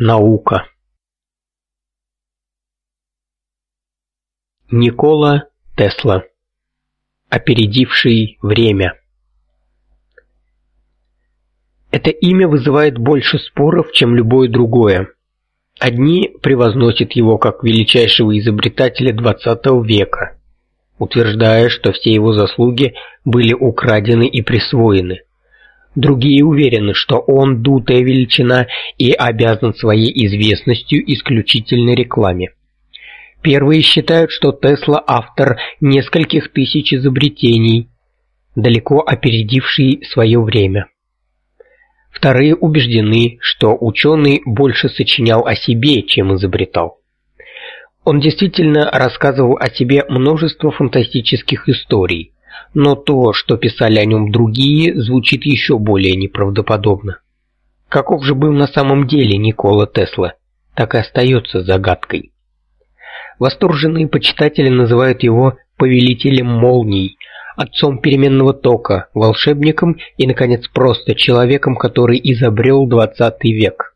Наука. Никола Тесла. Опередивший время. Это имя вызывает больше споров, чем любое другое. Одни превозносят его как величайшего изобретателя XX века, утверждая, что все его заслуги были украдены и присвоены. Другие уверены, что он дутая величина и обязан своей известностью исключительно рекламе. Первые считают, что Тесла автор нескольких тысяч изобретений, далеко опередивший свое время. Вторые убеждены, что ученый больше сочинял о себе, чем изобретал. Он действительно рассказывал о себе множество фантастических историй, но то, что писали о нем другие, звучит еще более неправдоподобно. Каков же был на самом деле Никола Тесла, так и остается загадкой. Восторженные почитатели называют его повелителем молний, отцом переменного тока, волшебником и наконец просто человеком, который изобрел 20 век.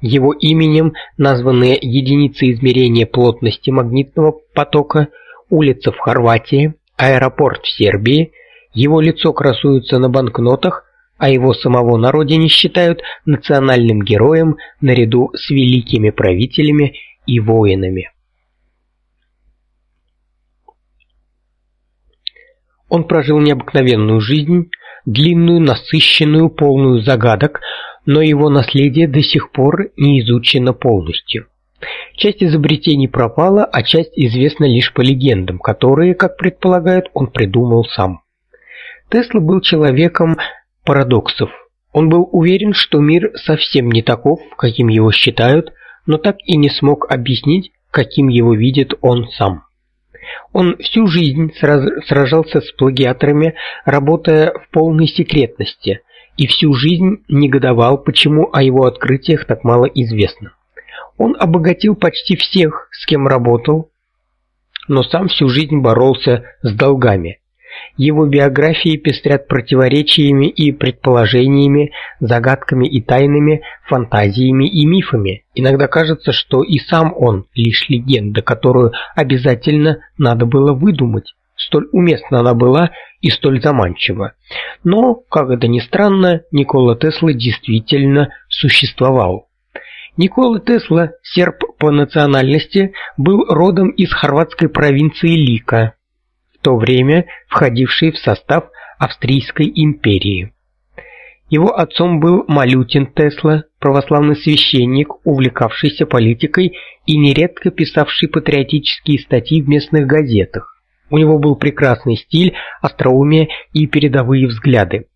Его именем названы единицы измерения плотности магнитного потока, улица в Хорватии, аэропорт в Сербии, его лицо красуется на банкнотах, а его самого на родине считают национальным героем наряду с великими правителями и воинами. Он прожил необыкновенную жизнь, длинную, насыщенную, полную загадок, но его наследие до сих пор не изучено полностью. Часть изобретений пропала, а часть известна лишь по легендам, которые, как предполагают, он придумал сам. Тесла был человеком парадоксов. Он был уверен, что мир совсем не таков, каким его считают, но так и не смог объяснить, каким его видит он сам. Он всю жизнь сражался с плагиаторами, работая в полной секретности, и всю жизнь негодовал, почему о его открытиях так мало известно. Он обогатил почти всех, с кем работал, но сам всю жизнь боролся с долгами. Его биографии пестрят противоречиями и предположениями, загадками и тайнами, фантазиями и мифами. Иногда кажется, что и сам он лишь легенда, которую обязательно надо было выдумать. Столь уместна она была и столь заманчива. Но, как это ни странно, Никола Тесла действительно существовал. Никола Тесла, серб по национальности, был родом из хорватской провинции Лика, в то время входившей в состав Австрийской империи. Его отцом был Малютин Тесла, православный священник, увлекавшийся политикой и нередко писавший патриотические статьи в местных газетах. У него был прекрасный стиль, остроумие и передовые взгляды.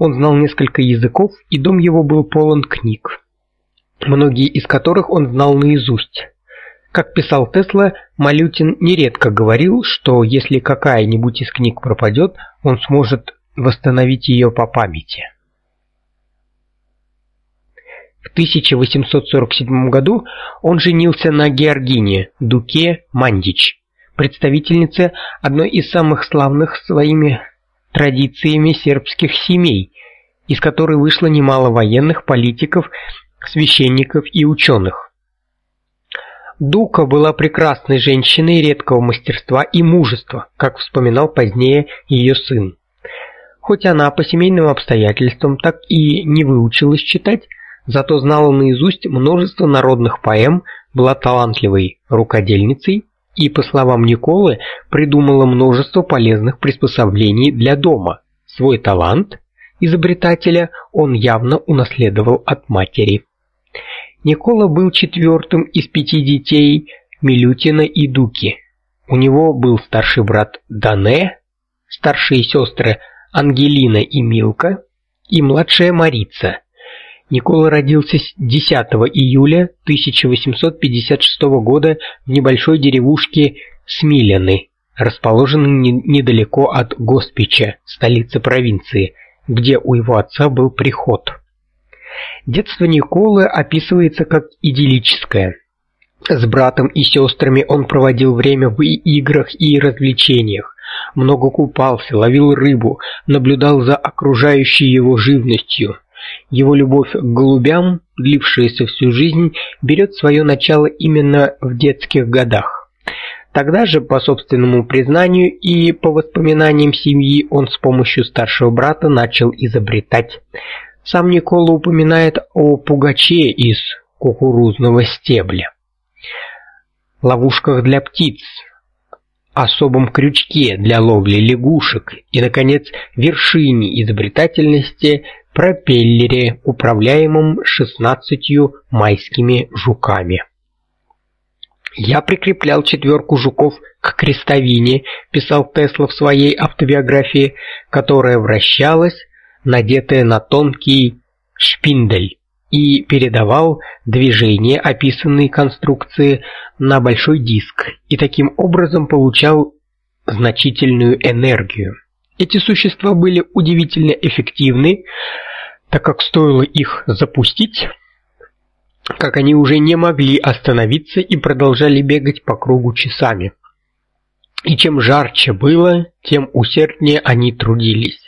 Он знал несколько языков, и дом его был полон книг многие из которых он знал наизусть. Как писал Тесла, Малютин нередко говорил, что если какая-нибудь из книг пропадет, он сможет восстановить ее по памяти. В 1847 году он женился на Георгине Дуке Мандич, представительнице одной из самых славных своими традициями сербских семей, из которой вышло немало военных, политиков священников и ученых. Дука была прекрасной женщиной редкого мастерства и мужества, как вспоминал позднее ее сын. Хоть она по семейным обстоятельствам так и не выучилась читать, зато знала наизусть множество народных поэм, была талантливой рукодельницей и, по словам Николы, придумала множество полезных приспособлений для дома. Свой талант изобретателя он явно унаследовал от матери. Никола был четвертым из пяти детей Милютина и Дуки. У него был старший брат Дане, старшие сестры Ангелина и Милка и младшая Марица. Никола родился 10 июля 1856 года в небольшой деревушке Смиляны, расположенной недалеко от Госпича, столицы провинции, где у его отца был приход. Детство Николы описывается как идиллическое. С братом и сестрами он проводил время в играх и развлечениях, много купался, ловил рыбу, наблюдал за окружающей его живностью. Его любовь к голубям длившееся всю жизнь, берет свое начало именно в детских годах. Тогда же, по собственному признанию и по воспоминаниям семьи, он с помощью старшего брата начал изобретать. Сам Никола упоминает о пугаче из кукурузного стебля, ловушках для птиц, особом крючке для ловли лягушек и наконец вершине изобретательности пропеллере, управляемом 16 майскими жуками. Я прикреплял четверку жуков к крестовине, писал Тесла в своей автобиографии, которая вращалась, надетая на тонкий шпиндель и передавал движение описанной конструкции на большой диск и таким образом получал значительную энергию. Эти существа были удивительно эффективны, так как стоило их запустить, как они уже не могли остановиться и продолжали бегать по кругу часами. И чем жарче было, тем усерднее они трудились.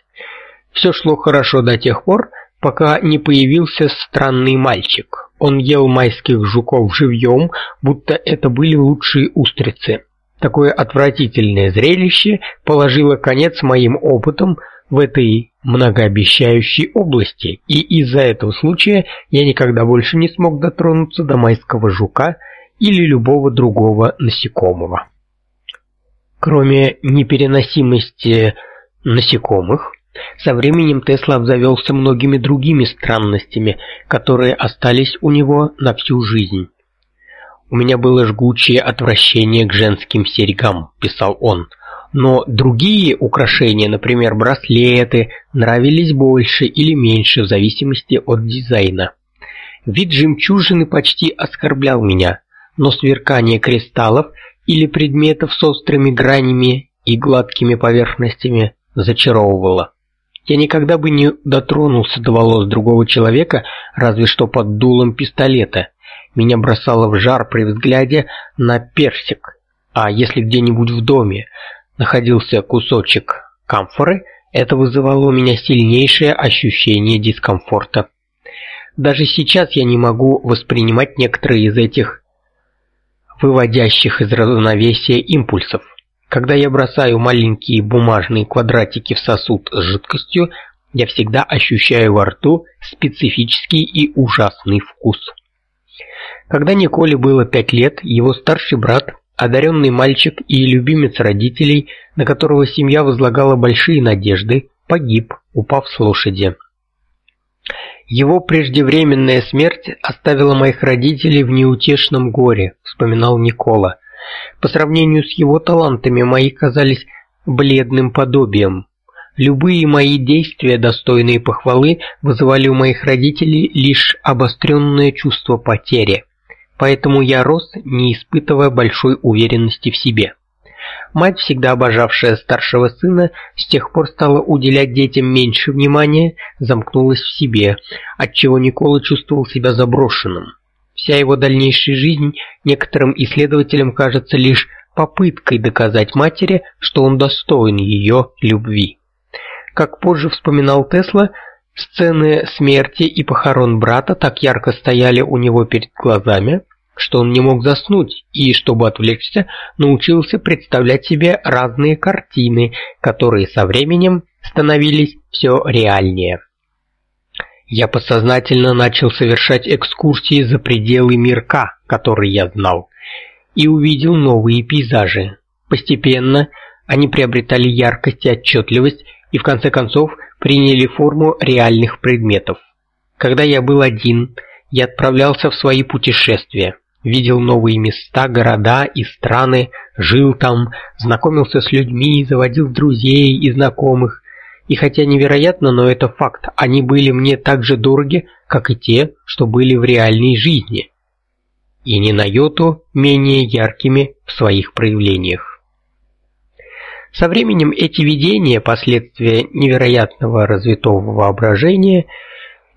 Все шло хорошо до тех пор, пока не появился странный мальчик. Он ел майских жуков живьем, будто это были лучшие устрицы. Такое отвратительное зрелище положило конец моим опытам в этой многообещающей области, и из-за этого случая я никогда больше не смог дотронуться до майского жука или любого другого насекомого. Кроме непереносимости насекомых, со временем Тесла обзавелся многими другими странностями, которые остались у него на всю жизнь. У меня было жгучее отвращение к женским серьгам, писал он. Но другие украшения, например, браслеты, нравились больше или меньше в зависимости от дизайна. Вид жемчужины почти оскорблял меня, но сверкание кристаллов или предметов с острыми гранями и гладкими поверхностями зачаровывало. Я никогда бы не дотронулся до волос другого человека, разве что под дулом пистолета. Меня бросало в жар при взгляде на персик. А если где-нибудь в доме находился кусочек камфоры, это вызывало у меня сильнейшее ощущение дискомфорта. Даже сейчас я не могу воспринимать некоторые из этих выводящих из равновесия импульсов. Когда я бросаю маленькие бумажные квадратики в сосуд с жидкостью, я всегда ощущаю во рту специфический и ужасный вкус. Когда Николе было пять лет, его старший брат, одаренный мальчик и любимец родителей, на которого семья возлагала большие надежды, погиб, упав с лошади. Его преждевременная смерть оставила моих родителей в неутешном горе, вспоминал Никола. По сравнению с его талантами мои казались бледным подобием. Любые мои действия, достойные похвалы, вызывали у моих родителей лишь обостренное чувство потери. Поэтому я рос, не испытывая большой уверенности в себе. Мать, всегда обожавшая старшего сына, с тех пор стала уделять детям меньше внимания, замкнулась в себе, отчего Никола чувствовал себя заброшенным. Вся его дальнейшая жизнь некоторым исследователям кажется лишь попыткой доказать матери, что он достоин ее любви. Как позже вспоминал Тесла, сцены смерти и похорон брата так ярко стояли у него перед глазами, что он не мог заснуть и, чтобы отвлечься, научился представлять себе разные картины, которые со временем становились все реальнее. Я подсознательно начал совершать экскурсии за пределы мирка, который я знал, и увидел новые пейзажи. Постепенно они приобретали яркость и отчетливость и в конце концов приняли форму реальных предметов. Когда я был один, я отправлялся в свои путешествия, видел новые места, города и страны, жил там, знакомился с людьми, заводил друзей и знакомых, и хотя невероятно, но это факт, они были мне так же дороги, как и те, что были в реальной жизни, и ни на йоту менее яркими в своих проявлениях. Со временем эти видения, последствия невероятного развитого воображения,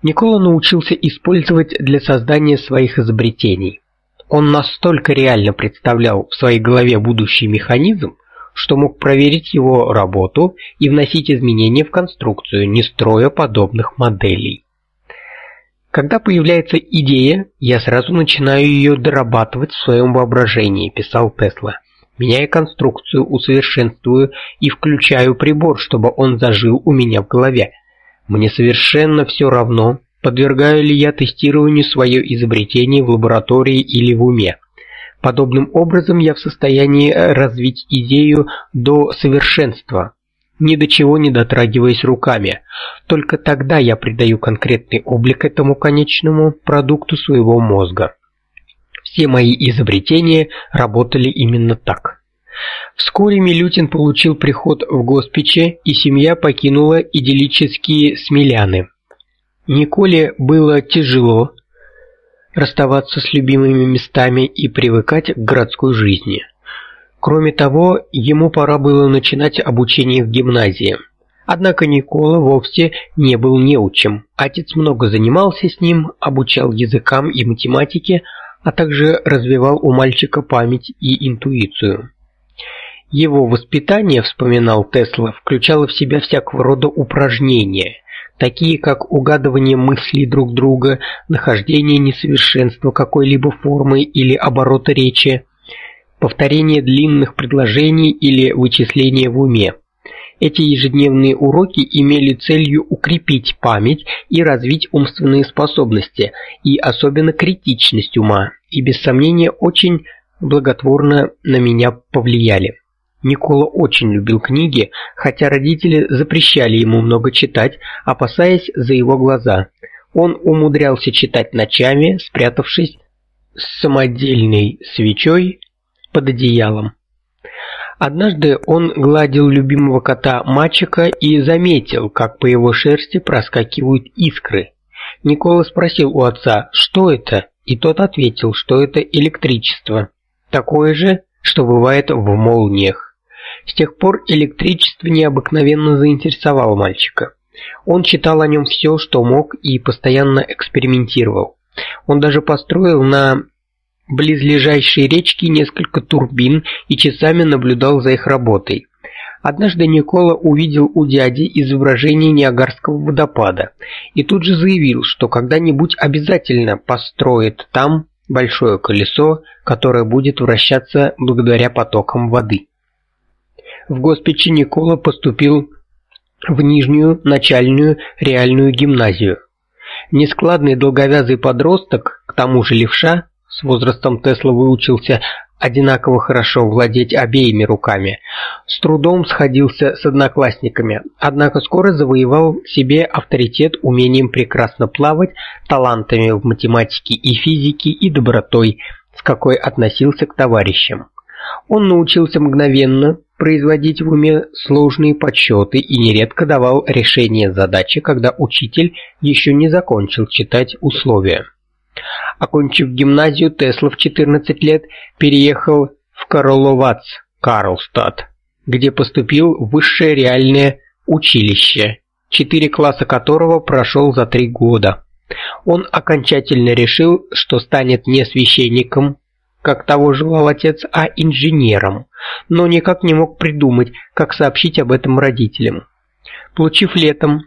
Никола научился использовать для создания своих изобретений. Он настолько реально представлял в своей голове будущий механизм, что мог проверить его работу и вносить изменения в конструкцию, не строя подобных моделей. Когда появляется идея, я сразу начинаю ее дорабатывать в своем воображении, писал Тесла. Меняю конструкцию, усовершенствую и включаю прибор, чтобы он зажил у меня в голове. Мне совершенно все равно, подвергаю ли я тестированию свое изобретение в лаборатории или в уме. Подобным образом я в состоянии развить идею до совершенства, ни до чего не дотрагиваясь руками. Только тогда я придаю конкретный облик этому конечному продукту своего мозга. Все мои изобретения работали именно так. Вскоре Милютин получил приход в госпиче, и семья покинула идиллические Смеляны. Николе было тяжело расставаться с любимыми местами и привыкать к городской жизни. Кроме того, ему пора было начинать обучение в гимназии. Однако Никола вовсе не был неучим. Отец много занимался с ним, обучал языкам и математике, а также развивал у мальчика память и интуицию. Его воспитание, вспоминал Тесла, включало в себя всякого рода упражнения, такие как угадывание мыслей друг друга, нахождение несовершенства какой-либо формы или оборота речи, повторение длинных предложений или вычисления в уме. Эти ежедневные уроки имели целью укрепить память и развить умственные способности, и особенно критичность ума, и без сомнения очень благотворно на меня повлияли. Никола очень любил книги, хотя родители запрещали ему много читать, опасаясь за его глаза. Он умудрялся читать ночами, спрятавшись с самодельной свечой под одеялом. Однажды он гладил любимого кота Мачика и заметил, как по его шерсти проскакивают искры. Никола спросил у отца, что это, и тот ответил, что это электричество, такое же, что бывает в молниях. С тех пор электричество необыкновенно заинтересовало мальчика. Он читал о нем все, что мог, и постоянно экспериментировал. Он даже построил на близлежащей речки несколько турбин и часами наблюдал за их работой. Однажды Никола увидел у дяди изображение Ниагарского водопада и тут же заявил, что когда-нибудь обязательно построит там большое колесо, которое будет вращаться благодаря потокам воды. В госпиче Никола поступил в нижнюю начальную реальную гимназию. Нескладный долговязый подросток, к тому же левша, с возрастом Тесла выучился одинаково хорошо владеть обеими руками. С трудом сходился с одноклассниками, однако скоро завоевал себе авторитет умением прекрасно плавать, талантами в математике и физике и добротой, с какой относился к товарищам. Он научился мгновенно производить в уме сложные подсчеты и нередко давал решение задачи, когда учитель еще не закончил читать условия. Окончив гимназию, Тесла в 14 лет переехал в Карловац, Карлстад, где поступил в высшее реальное училище, четыре класса которого прошел за три года. Он окончательно решил, что станет не священником, как того желал отец, а инженером, но никак не мог придумать, как сообщить об этом родителям. Получив летом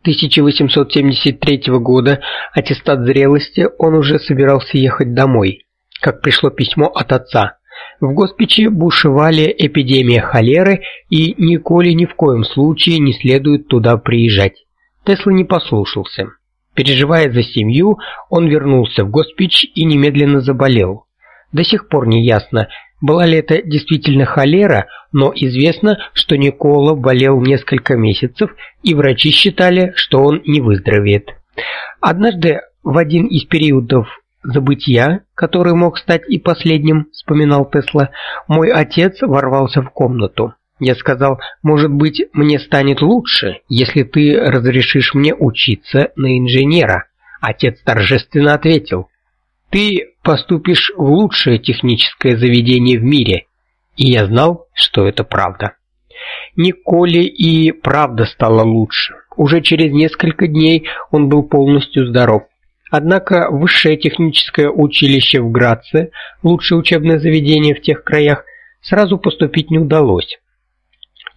1873 года аттестат зрелости, он уже собирался ехать домой, как пришло письмо от отца. В госпиче бушевали эпидемия холеры, и Николе ни в коем случае не следует туда приезжать. Тесла не послушался. Переживая за семью, он вернулся в госпич и немедленно заболел. До сих пор не ясно, была ли это действительно холера, но известно, что Никола болел несколько месяцев, и врачи считали, что он не выздоровеет. Однажды в один из периодов забытия, который мог стать и последним, вспоминал Тесла, мой отец ворвался в комнату. Я сказал: "Может быть, мне станет лучше, если ты разрешишь мне учиться на инженера". Отец торжественно ответил: ты поступишь в лучшее техническое заведение в мире. И я знал, что это правда. Николе и правда стало лучше. Уже через несколько дней он был полностью здоров. Однако высшее техническое училище в Граце, лучшее учебное заведение в тех краях, сразу поступить не удалось.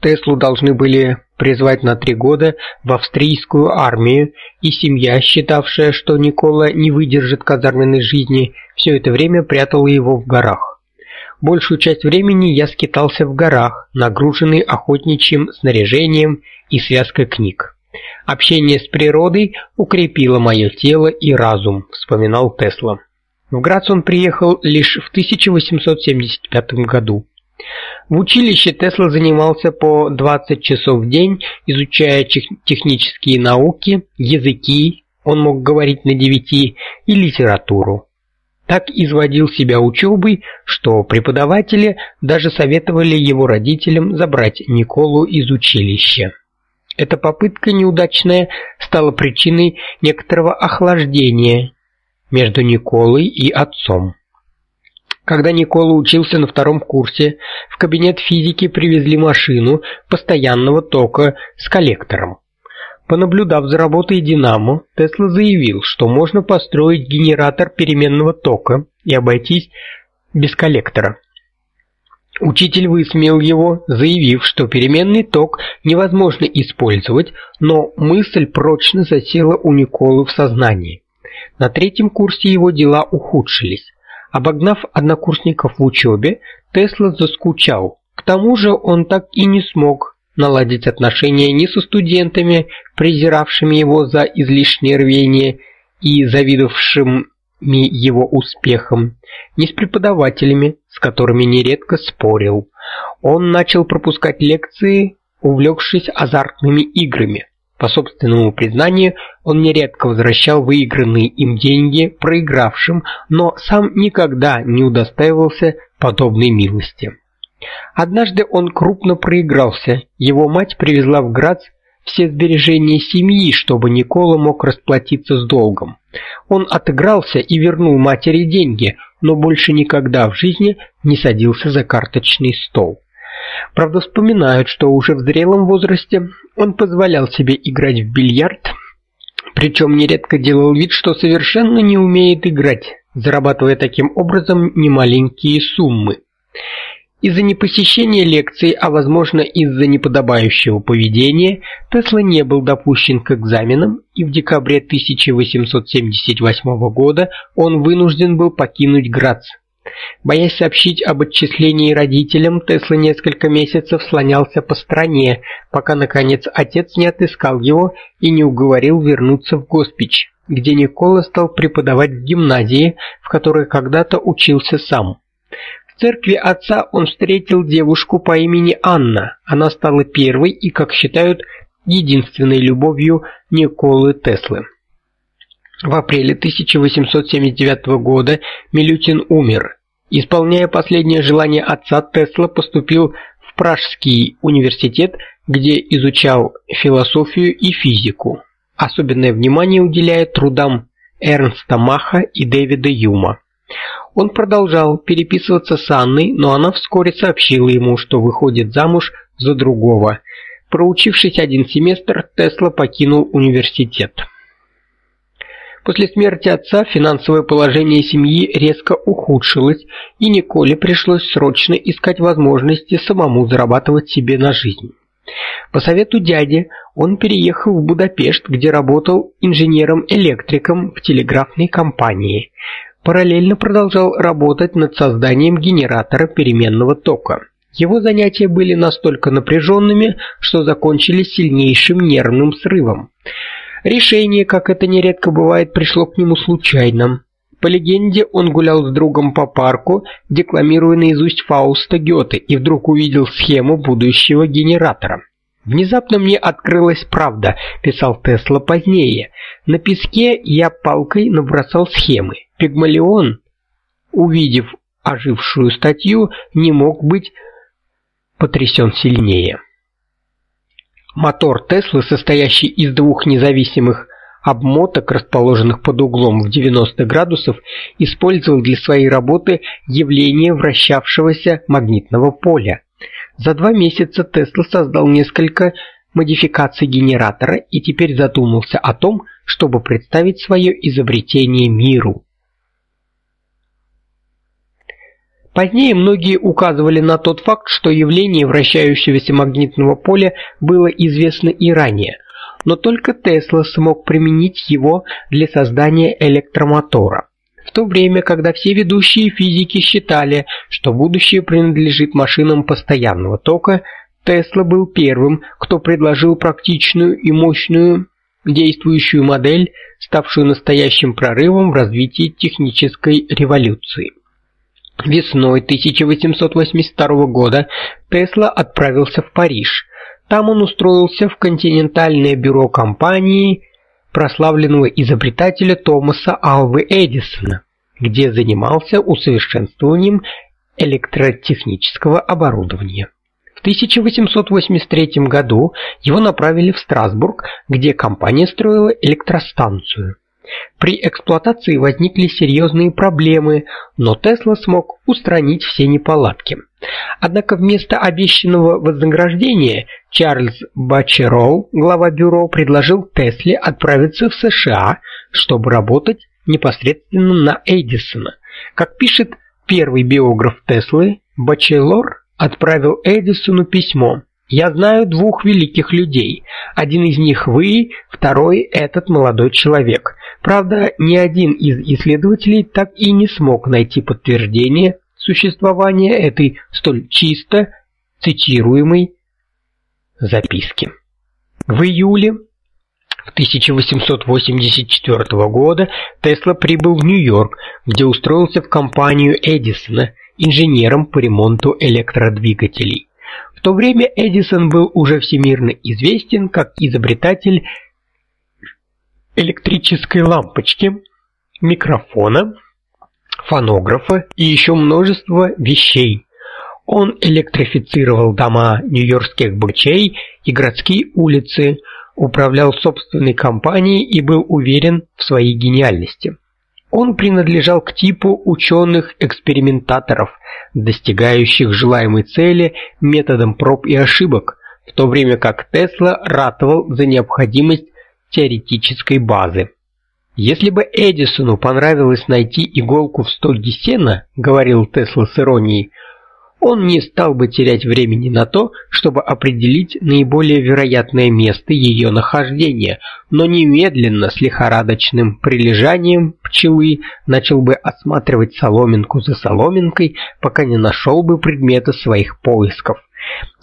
Теслу должны были призвать на три года в австрийскую армию, и семья, считавшая, что Никола не выдержит казарменной жизни, все это время прятала его в горах. Большую часть времени я скитался в горах, нагруженный охотничьим снаряжением и связкой книг. Общение с природой укрепило мое тело и разум, вспоминал Тесла. В Грац он приехал лишь в 1875 году. В училище Тесла занимался по 20 часов в день, изучая технические науки, языки, он мог говорить на девяти, и литературу. Так изводил себя учебой, что преподаватели даже советовали его родителям забрать Николу из училища. Эта попытка неудачная стала причиной некоторого охлаждения между Николой и отцом. Когда Никола учился на втором курсе, в кабинет физики привезли машину постоянного тока с коллектором. Понаблюдав за работой динамо, Тесла заявил, что можно построить генератор переменного тока и обойтись без коллектора. Учитель высмеял его, заявив, что переменный ток невозможно использовать, но мысль прочно засела у Николы в сознании. На третьем курсе его дела ухудшились. Обогнав однокурсников в учебе, Тесла заскучал. К тому же он так и не смог наладить отношения ни со студентами, презиравшими его за излишнее рвение и завидовавшими его успехам, ни с преподавателями, с которыми нередко спорил. Он начал пропускать лекции, увлекшись азартными играми. По собственному признанию, он нередко возвращал выигранные им деньги проигравшим, но сам никогда не удостаивался подобной милости. Однажды он крупно проигрался. Его мать привезла в Грац все сбережения семьи, чтобы Никола мог расплатиться с долгом. Он отыгрался и вернул матери деньги, но больше никогда в жизни не садился за карточный стол. Правда, вспоминают, что уже в зрелом возрасте он позволял себе играть в бильярд, причем нередко делал вид, что совершенно не умеет играть, зарабатывая таким образом немаленькие суммы. Из-за непосещения лекций, а возможно из-за неподобающего поведения, Тесла не был допущен к экзаменам, и в декабре 1878 года он вынужден был покинуть Грац. Боясь сообщить об отчислении родителям, Тесла несколько месяцев слонялся по стране, пока наконец отец не отыскал его и не уговорил вернуться в Госпич, где Никола стал преподавать в гимназии, в которой когда-то учился сам. В церкви отца он встретил девушку по имени Анна. Она стала первой и, как считают, единственной любовью Николы Теслы. В апреле 1879 года Милютин умер. Исполняя последнее желание отца, Тесла поступил в Пражский университет, где изучал философию и физику. Особенное внимание уделяя трудам Эрнста Маха и Дэвида Юма. Он продолжал переписываться с Анной, но она вскоре сообщила ему, что выходит замуж за другого. Проучившись один семестр, Тесла покинул университет. После смерти отца финансовое положение семьи резко ухудшилось, и Николе пришлось срочно искать возможности самому зарабатывать себе на жизнь. По совету дяди он переехал в Будапешт, где работал инженером-электриком в телеграфной компании. Параллельно продолжал работать над созданием генератора переменного тока. Его занятия были настолько напряженными, что закончились сильнейшим нервным срывом. Решение, как это нередко бывает, пришло к нему случайно. По легенде, он гулял с другом по парку, декламируя наизусть Фауста Гёте, и вдруг увидел схему будущего генератора. Внезапно мне открылась правда, писал Тесла позднее. На песке я палкой набросал схемы. Пигмалион, увидев ожившую статью, не мог быть потрясен сильнее. Мотор Теслы, состоящий из двух независимых обмоток, расположенных под углом в 90 градусов, использовал для своей работы явление вращавшегося магнитного поля. За два месяца Тесла создал несколько модификаций генератора и теперь задумался о том, чтобы представить свое изобретение миру. Позднее многие указывали на тот факт, что явление вращающегося магнитного поля было известно и ранее, но только Тесла смог применить его для создания электромотора. В то время, когда все ведущие физики считали, что будущее принадлежит машинам постоянного тока, Тесла был первым, кто предложил практичную и мощную действующую модель, ставшую настоящим прорывом в развитии технической революции. Весной 1882 года Тесла отправился в Париж. Там он устроился в континентальное бюро компании прославленного изобретателя Томаса Алвы Эдисона, где занимался усовершенствованием электротехнического оборудования. В 1883 году его направили в Страсбург, где компания строила электростанцию. При эксплуатации возникли серьезные проблемы, но Тесла смог устранить все неполадки. Однако вместо обещанного вознаграждения Чарльз Бачерол, глава бюро, предложил Тесле отправиться в США, чтобы работать непосредственно на Эдисона. Как пишет первый биограф Теслы, Бачелор отправил Эдисону письмо. Я знаю двух великих людей. Один из них вы, второй этот молодой человек. Правда, ни один из исследователей так и не смог найти подтверждение существования этой столь чисто цитируемой записки. В июле 1884 года Тесла прибыл в Нью-Йорк, где устроился в компанию Эдисона инженером по ремонту электродвигателей. В то время Эдисон был уже всемирно известен как изобретатель электрической лампочки, микрофона, фонографа и еще множество вещей. Он электрифицировал дома нью-йоркских богачей и городские улицы, управлял собственной компанией и был уверен в своей гениальности. Он принадлежал к типу ученых-экспериментаторов, достигающих желаемой цели методом проб и ошибок, в то время как Тесла ратовал за необходимость теоретической базы. Если бы Эдисону понравилось найти иголку в стоге сена, говорил Тесла с иронией, он не стал бы терять времени на то, чтобы определить наиболее вероятное место ее нахождения, но немедленно с лихорадочным прилежанием пчелы начал бы осматривать соломинку за соломинкой, пока не нашел бы предмета своих поисков.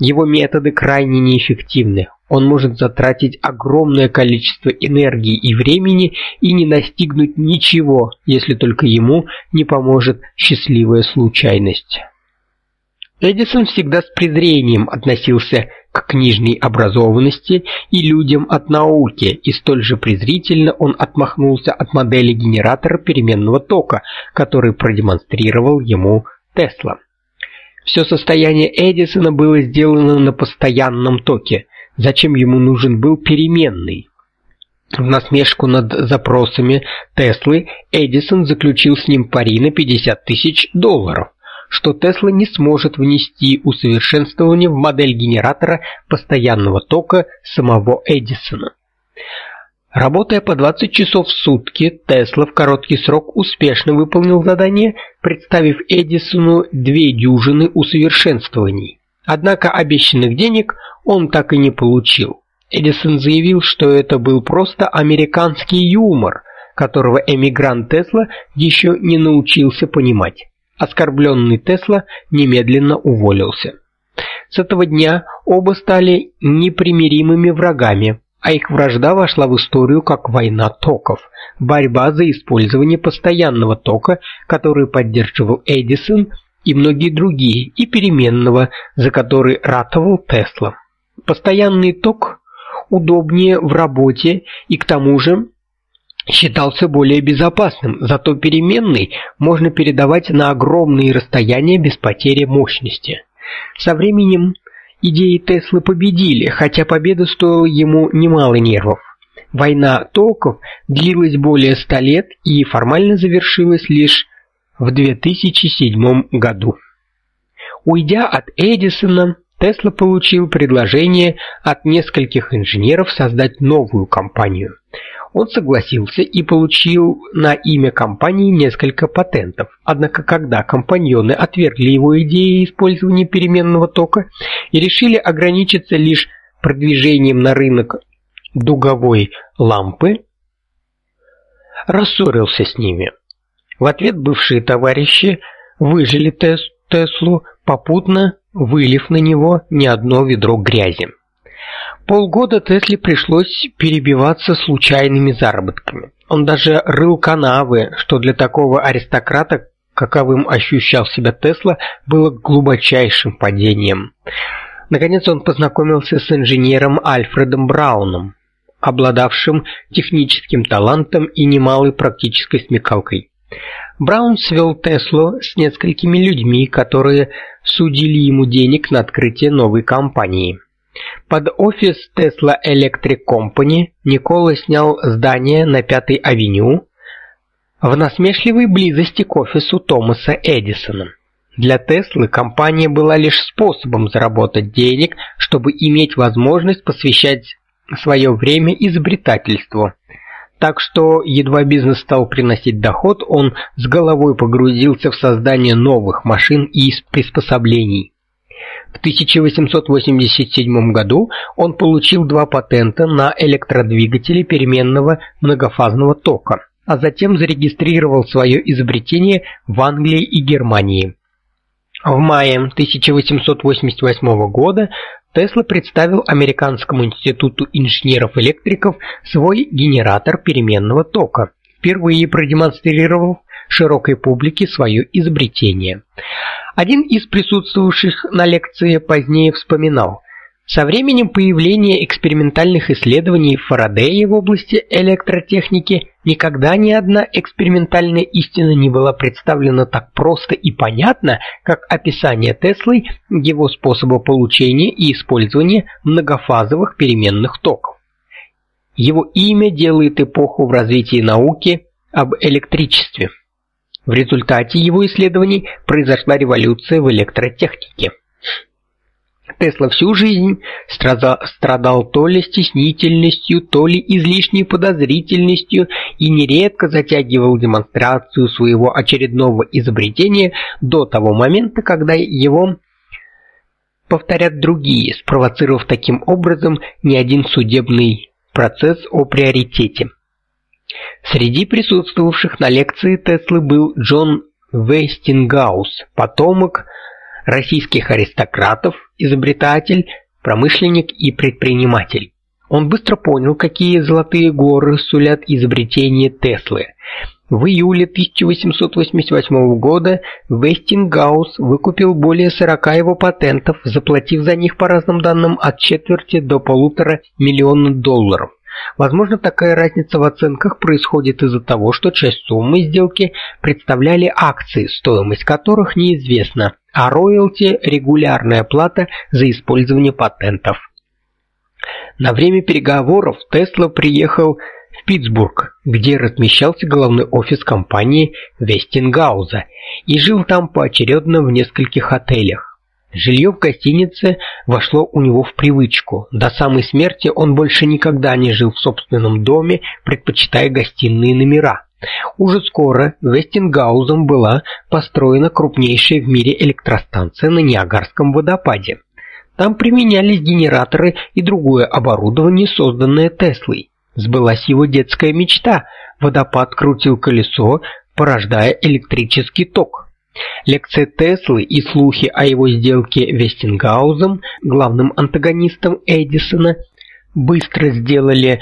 Его методы крайне неэффективны. Он может затратить огромное количество энергии и времени и не достигнуть ничего, если только ему не поможет счастливая случайность. Эдисон всегда с презрением относился к книжной образованности и людям от науки, и столь же презрительно он отмахнулся от модели генератора переменного тока, который продемонстрировал ему Тесла. Все состояние Эдисона было сделано на постоянном токе. Зачем ему нужен был переменный? В насмешку над запросами Теслы Эдисон заключил с ним пари на 50 тысяч долларов что Тесла не сможет внести усовершенствование в модель генератора постоянного тока самого Эдисона. Работая по 20 часов в сутки, Тесла в короткий срок успешно выполнил задание, представив Эдисону две дюжины усовершенствований. Однако обещанных денег он так и не получил. Эдисон заявил, что это был просто американский юмор, которого эмигрант Тесла еще не научился понимать. Оскорбленный Тесла немедленно уволился. С этого дня оба стали непримиримыми врагами, а их вражда вошла в историю как война токов, борьба за использование постоянного тока, который поддерживал Эдисон и многие другие, и переменного, за который ратовал Тесла. Постоянный ток удобнее в работе и к тому же считался более безопасным, зато переменный можно передавать на огромные расстояния без потери мощности. Со временем идеи Теслы победили, хотя победа стоила ему немало нервов. Война токов длилась более ста лет и формально завершилась лишь в 2007 году. Уйдя от Эдисона, Тесла получил предложение от нескольких инженеров создать новую компанию. Он согласился и получил на имя компании несколько патентов. Однако когда компаньоны отвергли его идеи использования переменного тока и решили ограничиться лишь продвижением на рынок дуговой лампы, рассорился с ними. В ответ бывшие товарищи выжили Теслу, попутно вылив на него не одно ведро грязи. Полгода Тесле пришлось перебиваться случайными заработками. Он даже рыл канавы, что для такого аристократа, каковым ощущал себя Тесла, было глубочайшим падением. Наконец он познакомился с инженером Альфредом Брауном, обладавшим техническим талантом и немалой практической смекалкой. Браун свел Теслу с несколькими людьми, которые судили ему денег на открытие новой компании. Под офис Tesla Electric Company Никола снял здание на Пятой авеню в насмешливой близости к офису Томаса Эдисона. Для Теслы компания была лишь способом заработать денег, чтобы иметь возможность посвящать свое время изобретательству. Так что едва бизнес стал приносить доход, он с головой погрузился в создание новых машин и приспособлений. В 1887 году он получил два патента на электродвигатели переменного многофазного тока, а затем зарегистрировал свое изобретение в Англии и Германии. В мае 1888 года Тесла представил Американскому институту инженеров-электриков свой генератор переменного тока, впервые продемонстрировав широкой публике свое изобретение. Один из присутствовавших на лекции позднее вспоминал: со временем появления экспериментальных исследований Фарадея в области электротехники никогда ни одна экспериментальная истина не была представлена так просто и понятно, как описание Теслой его способа получения и использования многофазовых переменных токов. Его имя делает эпоху в развитии науки об электричестве. В результате его исследований произошла революция в электротехнике. Тесла всю жизнь страдал, страдал то ли стеснительностью, то ли излишней подозрительностью и нередко затягивал демонстрацию своего очередного изобретения до того момента, когда его повторят другие, спровоцировав таким образом не один судебный процесс о приоритете. Среди присутствовавших на лекции Теслы был Джон Вестингаус, потомок российских аристократов, изобретатель, промышленник и предприниматель. Он быстро понял, какие золотые горы сулят изобретения Теслы. В июле 1888 года Вестингаус выкупил более 40 его патентов, заплатив за них по разным данным от четверти до полутора миллиона долларов. Возможно, такая разница в оценках происходит из-за того, что часть суммы сделки представляли акции, стоимость которых неизвестна, а роялти регулярная плата за использование патентов. На время переговоров Тесла приехал в Питтсбург, где размещался головной офис компании Вестингауза, и жил там поочередно в нескольких отелях. Жилье в гостинице вошло у него в привычку. До самой смерти он больше никогда не жил в собственном доме, предпочитая гостиные номера. Уже скоро Вестингаузом была построена крупнейшая в мире электростанция на Ниагарском водопаде. Там применялись генераторы и другое оборудование, созданное Теслой. Сбылась его детская мечта. Водопад крутил колесо, порождая электрический ток. Лекция Теслы и слухи о его сделке Вестингаузом, главным антагонистом Эдисона, быстро сделали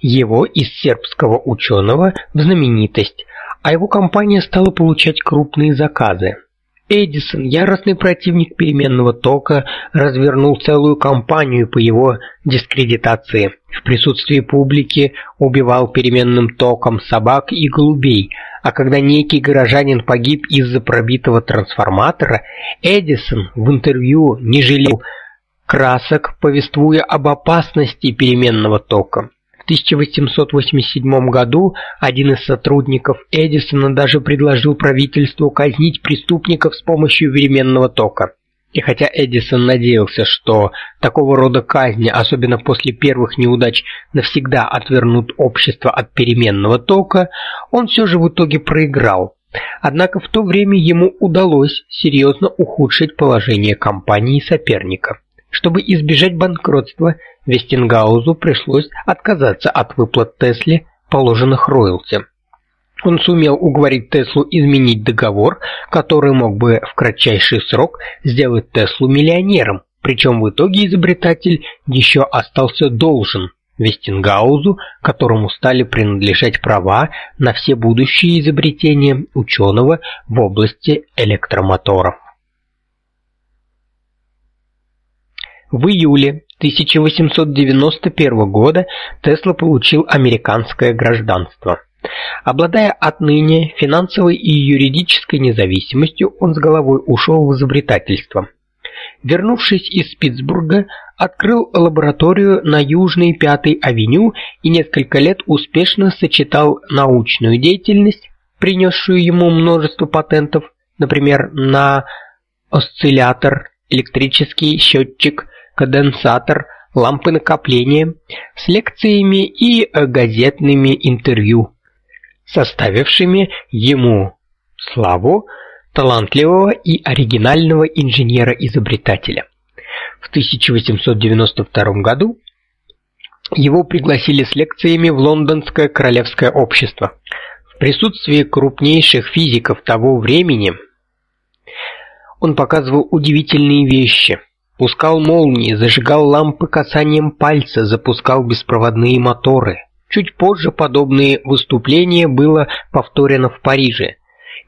его из сербского ученого в знаменитость, а его компания стала получать крупные заказы. Эдисон, яростный противник переменного тока, развернул целую кампанию по его дискредитации. В присутствии публики убивал переменным током собак и голубей, а когда некий горожанин погиб из-за пробитого трансформатора, Эдисон в интервью не жалел красок, повествуя об опасности переменного тока. 1887 году один из сотрудников Эдисона даже предложил правительству казнить преступников с помощью временного тока. И хотя Эдисон надеялся, что такого рода казни, особенно после первых неудач, навсегда отвернут общество от переменного тока, он все же в итоге проиграл. Однако в то время ему удалось серьезно ухудшить положение компании соперника. Чтобы избежать банкротства, Вестингаузу пришлось отказаться от выплат Тесле положенных роялти. Он сумел уговорить Теслу изменить договор, который мог бы в кратчайший срок сделать Теслу миллионером. Причем в итоге изобретатель еще остался должен Вестингаузу, которому стали принадлежать права на все будущие изобретения ученого в области электромоторов. В июле 1891 года Тесла получил американское гражданство. Обладая отныне финансовой и юридической независимостью, он с головой ушел в изобретательство. Вернувшись из Питтсбурга, открыл лабораторию на Южной 5-й авеню и несколько лет успешно сочетал научную деятельность, принесшую ему множество патентов, например, на осциллятор, электрический счетчик, конденсатор, лампы накопления, с лекциями и газетными интервью составившими ему славу талантливого и оригинального инженера-изобретателя. В 1892 году его пригласили с лекциями в Лондонское королевское общество. В присутствии крупнейших физиков того времени он показывал удивительные вещи. Пускал молнии, зажигал лампы касанием пальца, запускал беспроводные моторы. Чуть позже подобные выступления было повторено в Париже.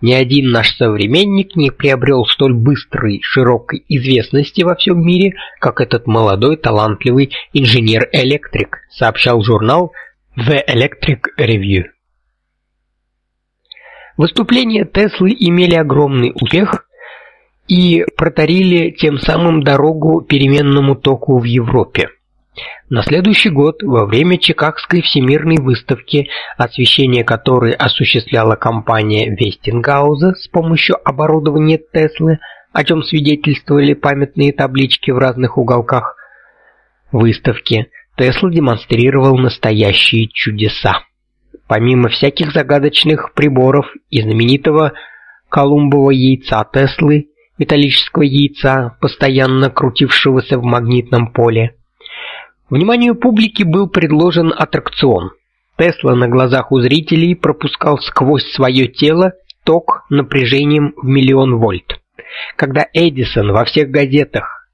Ни один наш современник не приобрел столь быстрой, широкой известности во всем мире, как этот молодой талантливый инженер-электрик, сообщал журнал The Electric Review. Выступления Теслы имели огромный успех и протарили тем самым дорогу переменному току в Европе. На следующий год, во время Чикагской всемирной выставки, освещение которой осуществляла компания Вестингауза с помощью оборудования Теслы, о чем свидетельствовали памятные таблички в разных уголках выставки, Тесла демонстрировал настоящие чудеса. Помимо всяких загадочных приборов и знаменитого Колумбового яйца Теслы, металлического яйца, постоянно крутившегося в магнитном поле, Вниманию публики был предложен аттракцион. Тесла на глазах у зрителей пропускал сквозь свое тело ток напряжением в миллион вольт. Когда Эдисон во всех газетах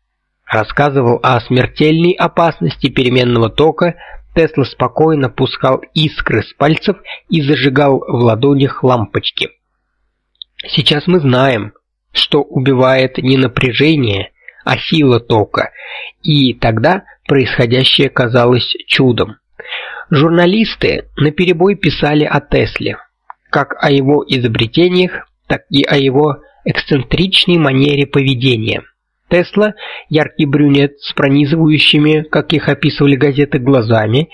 рассказывал о смертельной опасности переменного тока, Тесла спокойно пускал искры с пальцев и зажигал в ладонях лампочки. Сейчас мы знаем, что убивает не напряжение, а сила тока, и тогда происходящее казалось чудом. Журналисты наперебой писали о Тесле, как о его изобретениях, так и о его эксцентричной манере поведения. Тесла, яркий брюнет с пронизывающими, как их описывали газеты, глазами,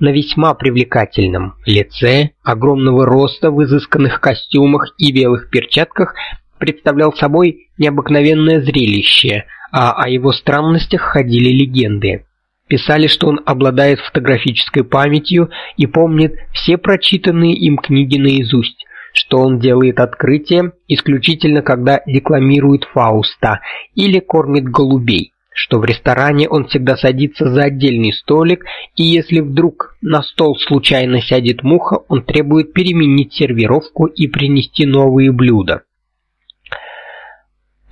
на весьма привлекательном лице, огромного роста в изысканных костюмах и белых перчатках, представлял собой необыкновенное зрелище, а о его странностях ходили легенды. Писали, что он обладает фотографической памятью и помнит все прочитанные им книги наизусть, что он делает открытия исключительно когда декламирует Фауста или кормит голубей, что в ресторане он всегда садится за отдельный столик, и если вдруг на стол случайно сядет муха, он требует переменить сервировку и принести новые блюда.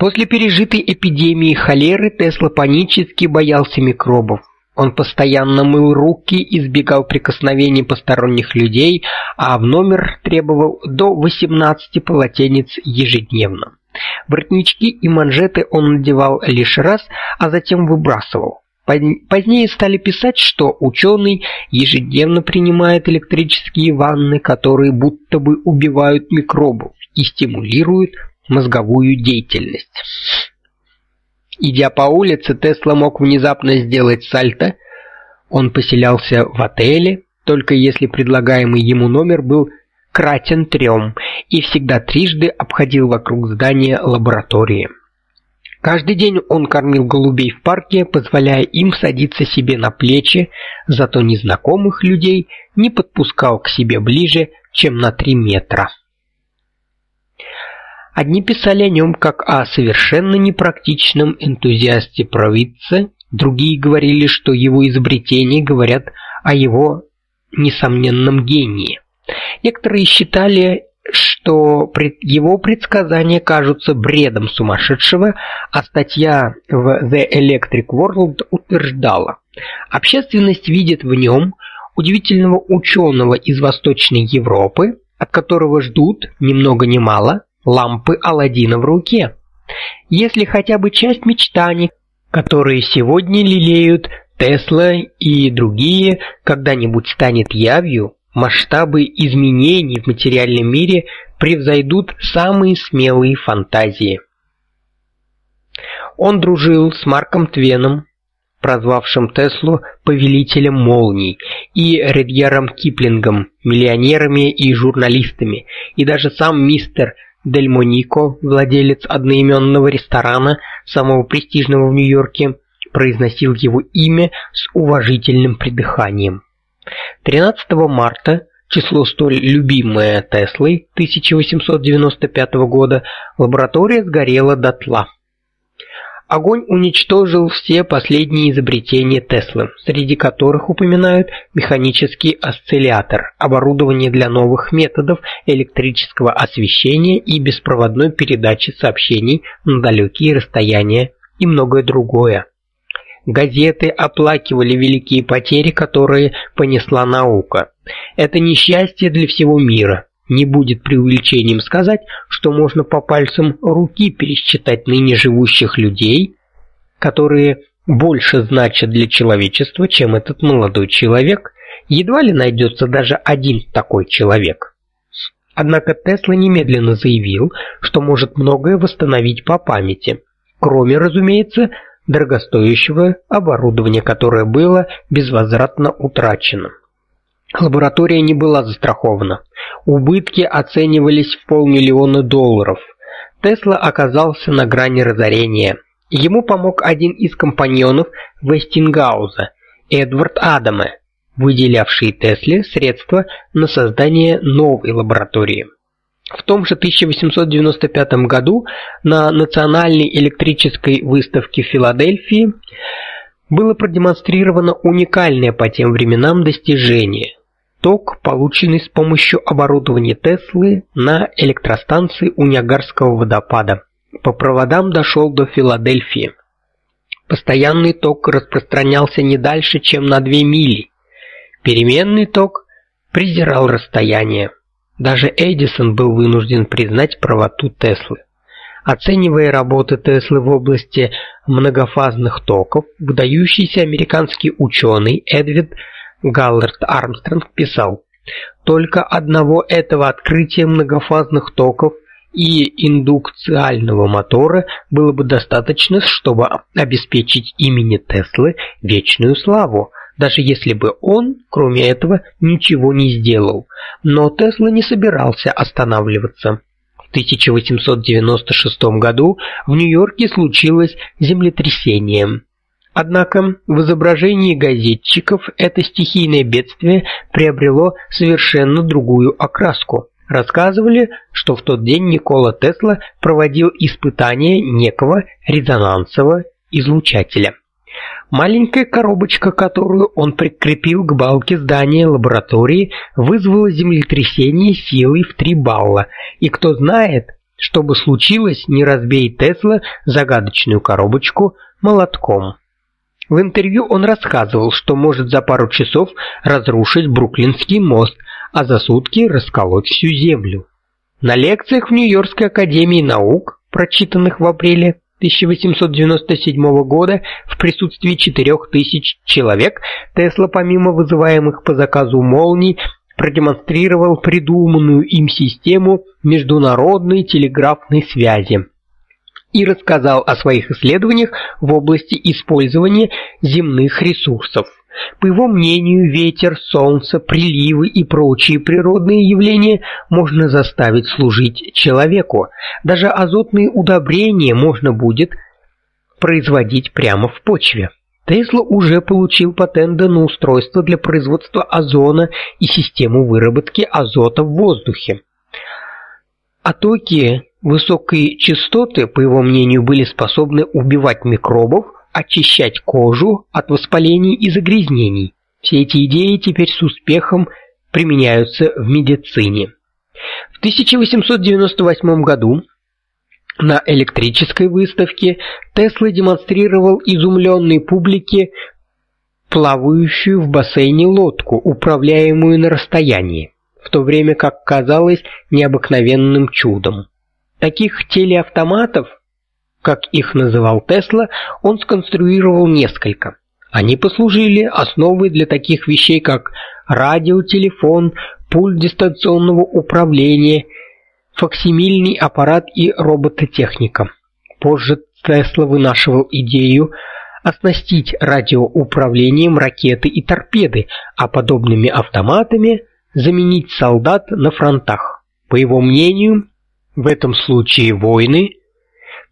После пережитой эпидемии холеры Тесла панически боялся микробов. Он постоянно мыл руки, избегал прикосновений посторонних людей, а в номер требовал до 18 полотенец ежедневно. Воротнички и манжеты он надевал лишь раз, а затем выбрасывал. Позднее стали писать, что ученый ежедневно принимает электрические ванны, которые будто бы убивают микробов и стимулируют мозговую деятельность. Идя по улице, Тесла мог внезапно сделать сальто. Он поселялся в отеле, только если предлагаемый ему номер был кратен трем, и всегда трижды обходил вокруг здания лаборатории. Каждый день он кормил голубей в парке, позволяя им садиться себе на плечи, зато незнакомых людей не подпускал к себе ближе, чем на три метра. Одни писали о нем как о совершенно непрактичном энтузиасте-провидце, другие говорили, что его изобретения говорят о его несомненном гении. Некоторые считали, что его предсказания кажутся бредом сумасшедшего, а статья в The Electric World утверждала: общественность видит в нем удивительного ученого из Восточной Европы, от которого ждут ни много мало лампы Аладдина в руке. Если хотя бы часть мечтаний, которые сегодня лелеют Тесла и другие, когда-нибудь станет явью, масштабы изменений в материальном мире превзойдут самые смелые фантазии. Он дружил с Марком Твеном, прозвавшим Теслу повелителем молний, и Редьяром Киплингом, миллионерами и журналистами, и даже сам мистер Дель Монико, владелец одноименного ресторана, самого престижного в Нью-Йорке, произносил его имя с уважительным придыханием. 13 марта, число столь любимое Теслой 1895 года, лаборатория сгорела дотла. Огонь уничтожил все последние изобретения Теслы, среди которых упоминают механический осциллятор, оборудование для новых методов электрического освещения и беспроводной передачи сообщений на далекие расстояния и многое другое. Газеты оплакивали великие потери, которые понесла наука. Это несчастье для всего мира. Не будет преувеличением сказать, что можно по пальцам руки пересчитать ныне живущих людей, которые больше значат для человечества, чем этот молодой человек. Едва ли найдется даже один такой человек. Однако Тесла немедленно заявил, что может многое восстановить по памяти, кроме, разумеется, дорогостоящего оборудования, которое было безвозвратно утрачено. Лаборатория не была застрахована. Убытки оценивались в полмиллиона долларов. Тесла оказался на грани разорения. Ему помог один из компаньонов Вестингауза, Эдвард Адаме, выделявший Тесле средства на создание новой лаборатории. В том же 1895 году на Национальной электрической выставке в Филадельфии было продемонстрировано уникальное по тем временам достижение ток, полученный с помощью оборудования Теслы на электростанции у Ниагарского водопада. По проводам дошел до Филадельфии. Постоянный ток распространялся не дальше, чем на 2 мили. Переменный ток презирал расстояние. Даже Эдисон был вынужден признать правоту Теслы. Оценивая работы Теслы в области многофазных токов, выдающийся американский ученый Эдвин Галлард Армстронг писал: "Только одного этого открытия многофазных токов и индукциального мотора было бы достаточно, чтобы обеспечить имени Теслы вечную славу, даже если бы он, кроме этого, ничего не сделал. Но Тесла не собирался останавливаться. В 1896 году в Нью-Йорке случилось землетрясение. Однако в изображении газетчиков это стихийное бедствие приобрело совершенно другую окраску. Рассказывали, что в тот день Никола Тесла проводил испытание некого резонансового излучателя. Маленькая коробочка, которую он прикрепил к балке здания лаборатории, вызвала землетрясение силой в 3 балла. И кто знает, что бы случилось, не разбей Тесла загадочную коробочку молотком. В интервью он рассказывал, что может за пару часов разрушить Бруклинский мост, а за сутки расколоть всю землю. На лекциях в Нью-Йоркской академии наук, прочитанных в апреле 1897 года в присутствии 4000 человек, Тесла помимо вызываемых по заказу молний продемонстрировал придуманную им систему международной телеграфной связи и рассказал о своих исследованиях в области использования земных ресурсов. По его мнению, ветер, солнце, приливы и прочие природные явления можно заставить служить человеку. Даже азотные удобрения можно будет производить прямо в почве. Тесла уже получил патенты на устройство для производства озона и систему выработки азота в воздухе. А высокой частоты, по его мнению, были способны убивать микробов, очищать кожу от воспалений и загрязнений. Все эти идеи теперь с успехом применяются в медицине. В 1898 году на электрической выставке Тесла демонстрировал изумленной публике плавающую в бассейне лодку, управляемую на расстоянии, в то время как казалось необыкновенным чудом. Таких телеавтоматов, как их называл Тесла, он сконструировал несколько. Они послужили основой для таких вещей, как радиотелефон, пульт дистанционного управления – факсимильный аппарат и робототехника. Позже Тесла вынашивал идею оснастить радиоуправлением ракеты и торпеды, а подобными автоматами заменить солдат на фронтах. По его мнению, в этом случае войны,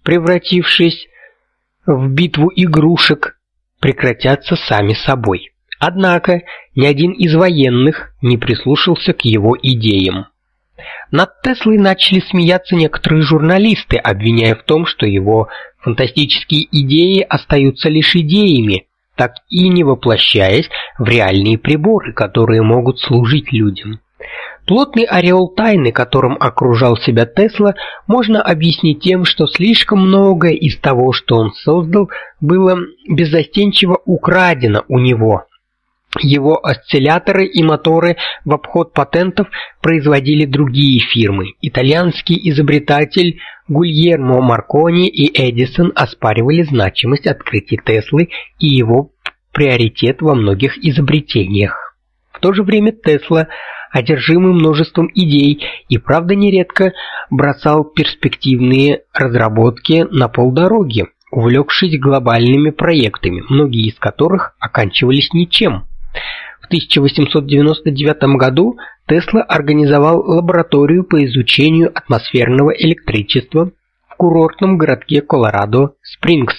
превратившись в битву игрушек, прекратятся сами собой. Однако ни один из военных не прислушался к его идеям. Над Теслой начали смеяться некоторые журналисты, обвиняя в том, что его фантастические идеи остаются лишь идеями, так и не воплощаясь в реальные приборы, которые могут служить людям. Плотный ореол тайны, которым окружал себя Тесла, можно объяснить тем, что слишком многое из того, что он создал, было беззастенчиво украдено у него. Его осцилляторы и моторы в обход патентов производили другие фирмы. Итальянский изобретатель Гульермо Маркони и Эдисон оспаривали значимость открытий Теслы и его приоритет во многих изобретениях. В то же время Тесла, одержимый множеством идей и правда нередко бросал перспективные разработки на полдороги, увлекшись глобальными проектами, многие из которых оканчивались ничем. В 1899 году Тесла организовал лабораторию по изучению атмосферного электричества в курортном городке Колорадо-Спрингс.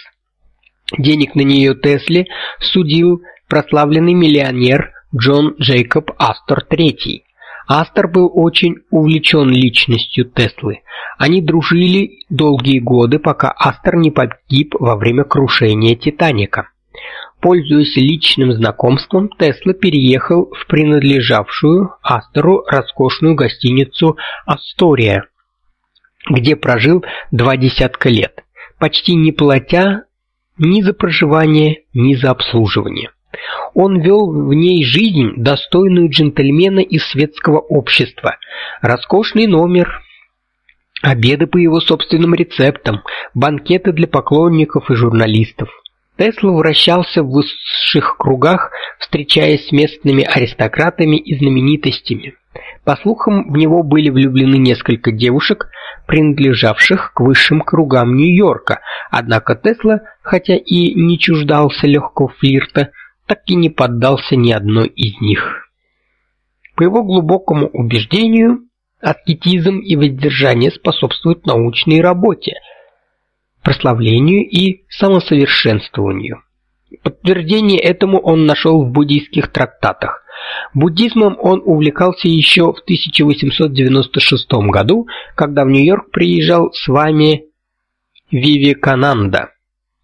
Денег на нее Тесле судил прославленный миллионер Джон Джейкоб Астор III. Астор был очень увлечен личностью Теслы. Они дружили долгие годы, пока Астор не погиб во время крушения Титаника. Пользуясь личным знакомством, Тесла переехал в принадлежавшую Астору роскошную гостиницу Астория, где прожил два десятка лет, почти не платя ни за проживание, ни за обслуживание. Он вел в ней жизнь, достойную джентльмена из светского общества. Роскошный номер, обеды по его собственным рецептам, банкеты для поклонников и журналистов. Тесла вращался в высших кругах, встречаясь с местными аристократами и знаменитостями. По слухам, в него были влюблены несколько девушек, принадлежавших к высшим кругам Нью-Йорка. Однако Тесла, хотя и не чуждался легкого флирта, так и не поддался ни одной из них. По его глубокому убеждению, аскетизм и воздержание способствуют научной работе – прославлению и самосовершенствованию. Подтверждение этому он нашел в буддийских трактатах. Буддизмом он увлекался еще в 1896 году, когда в Нью-Йорк приезжал с вами Вивекананда.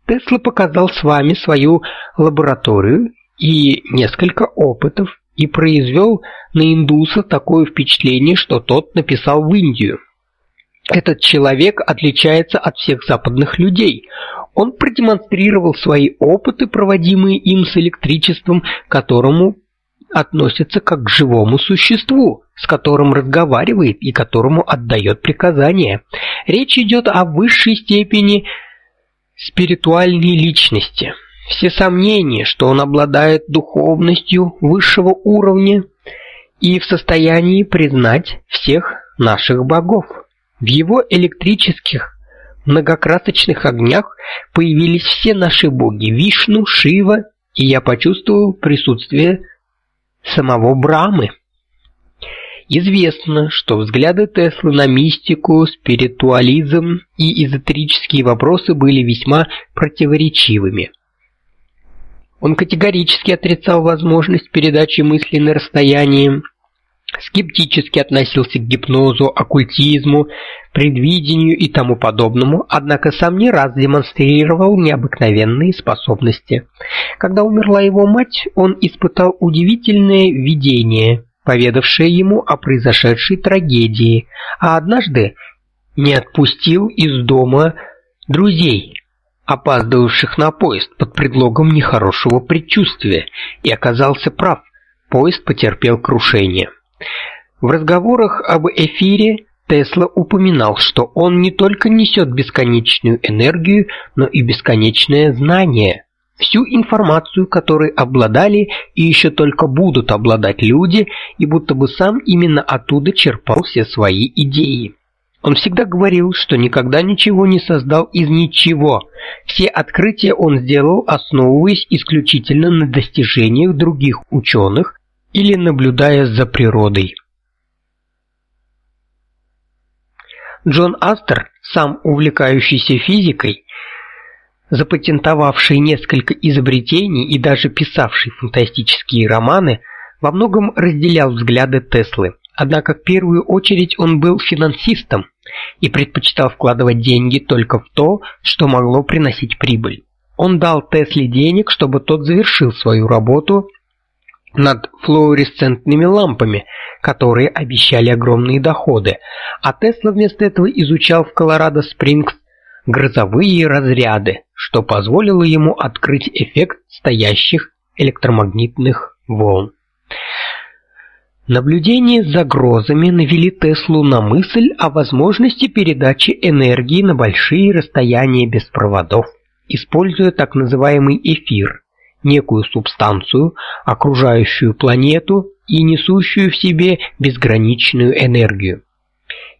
Тесла показал с вами свою лабораторию и несколько опытов и произвел на индуса такое впечатление, что тот написал в Индию. Этот человек отличается от всех западных людей. Он продемонстрировал свои опыты, проводимые им с электричеством, к которому относится как к живому существу, с которым разговаривает и которому отдает приказания. Речь идет о высшей степени спиритуальной личности. Все сомнения, что он обладает духовностью высшего уровня и в состоянии признать всех наших богов. В его электрических многокрасочных огнях появились все наши боги: Вишну, Шива, и я почувствовал присутствие самого Брамы. Известно, что взгляды Теслы на мистику, спиритуализм и эзотерические вопросы были весьма противоречивыми. Он категорически отрицал возможность передачи мысли на расстоянии, скептически относился к гипнозу, оккультизму, предвидению и тому подобному, однако сам не раз демонстрировал необыкновенные способности. Когда умерла его мать, он испытал удивительное видение, поведавшее ему о произошедшей трагедии, а однажды не отпустил из дома друзей, опаздывавших на поезд под предлогом нехорошего предчувствия, и оказался прав. Поезд потерпел крушение. В разговорах об эфире Тесла упоминал, что он не только несет бесконечную энергию, но и бесконечное знание. Всю информацию, которой обладали и еще только будут обладать люди, и будто бы сам именно оттуда черпал все свои идеи. Он всегда говорил, что никогда ничего не создал из ничего. Все открытия он сделал, основываясь исключительно на достижениях других ученых или наблюдая за природой. Джон Астер, сам увлекающийся физикой, запатентовавший несколько изобретений и даже писавший фантастические романы, во многом разделял взгляды Теслы. Однако в первую очередь он был финансистом и предпочитал вкладывать деньги только в то, что могло приносить прибыль. Он дал Тесле денег, чтобы тот завершил свою работу над флуоресцентными лампами, которые обещали огромные доходы, а Тесла вместо этого изучал в Колорадо-Спрингс грозовые разряды, что позволило ему открыть эффект стоящих электромагнитных волн. Наблюдения за грозами навели Теслу на мысль о возможности передачи энергии на большие расстояния без проводов, используя так называемый эфир, некую субстанцию, окружающую планету и несущую в себе безграничную энергию.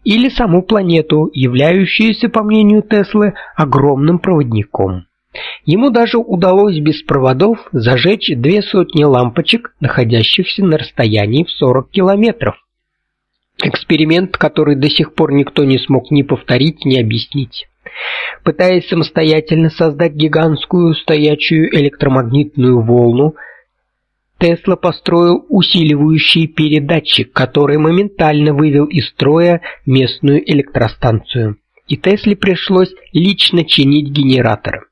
Или саму планету, являющуюся, по мнению Теслы, огромным проводником. Ему даже удалось без проводов зажечь две сотни лампочек, находящихся на расстоянии в 40 километров. Эксперимент, который до сих пор никто не смог ни повторить, ни объяснить. Пытаясь самостоятельно создать гигантскую стоячую электромагнитную волну, Тесла построил усиливающий передатчик, который моментально вывел из строя местную электростанцию. И Тесле пришлось лично чинить генераторы.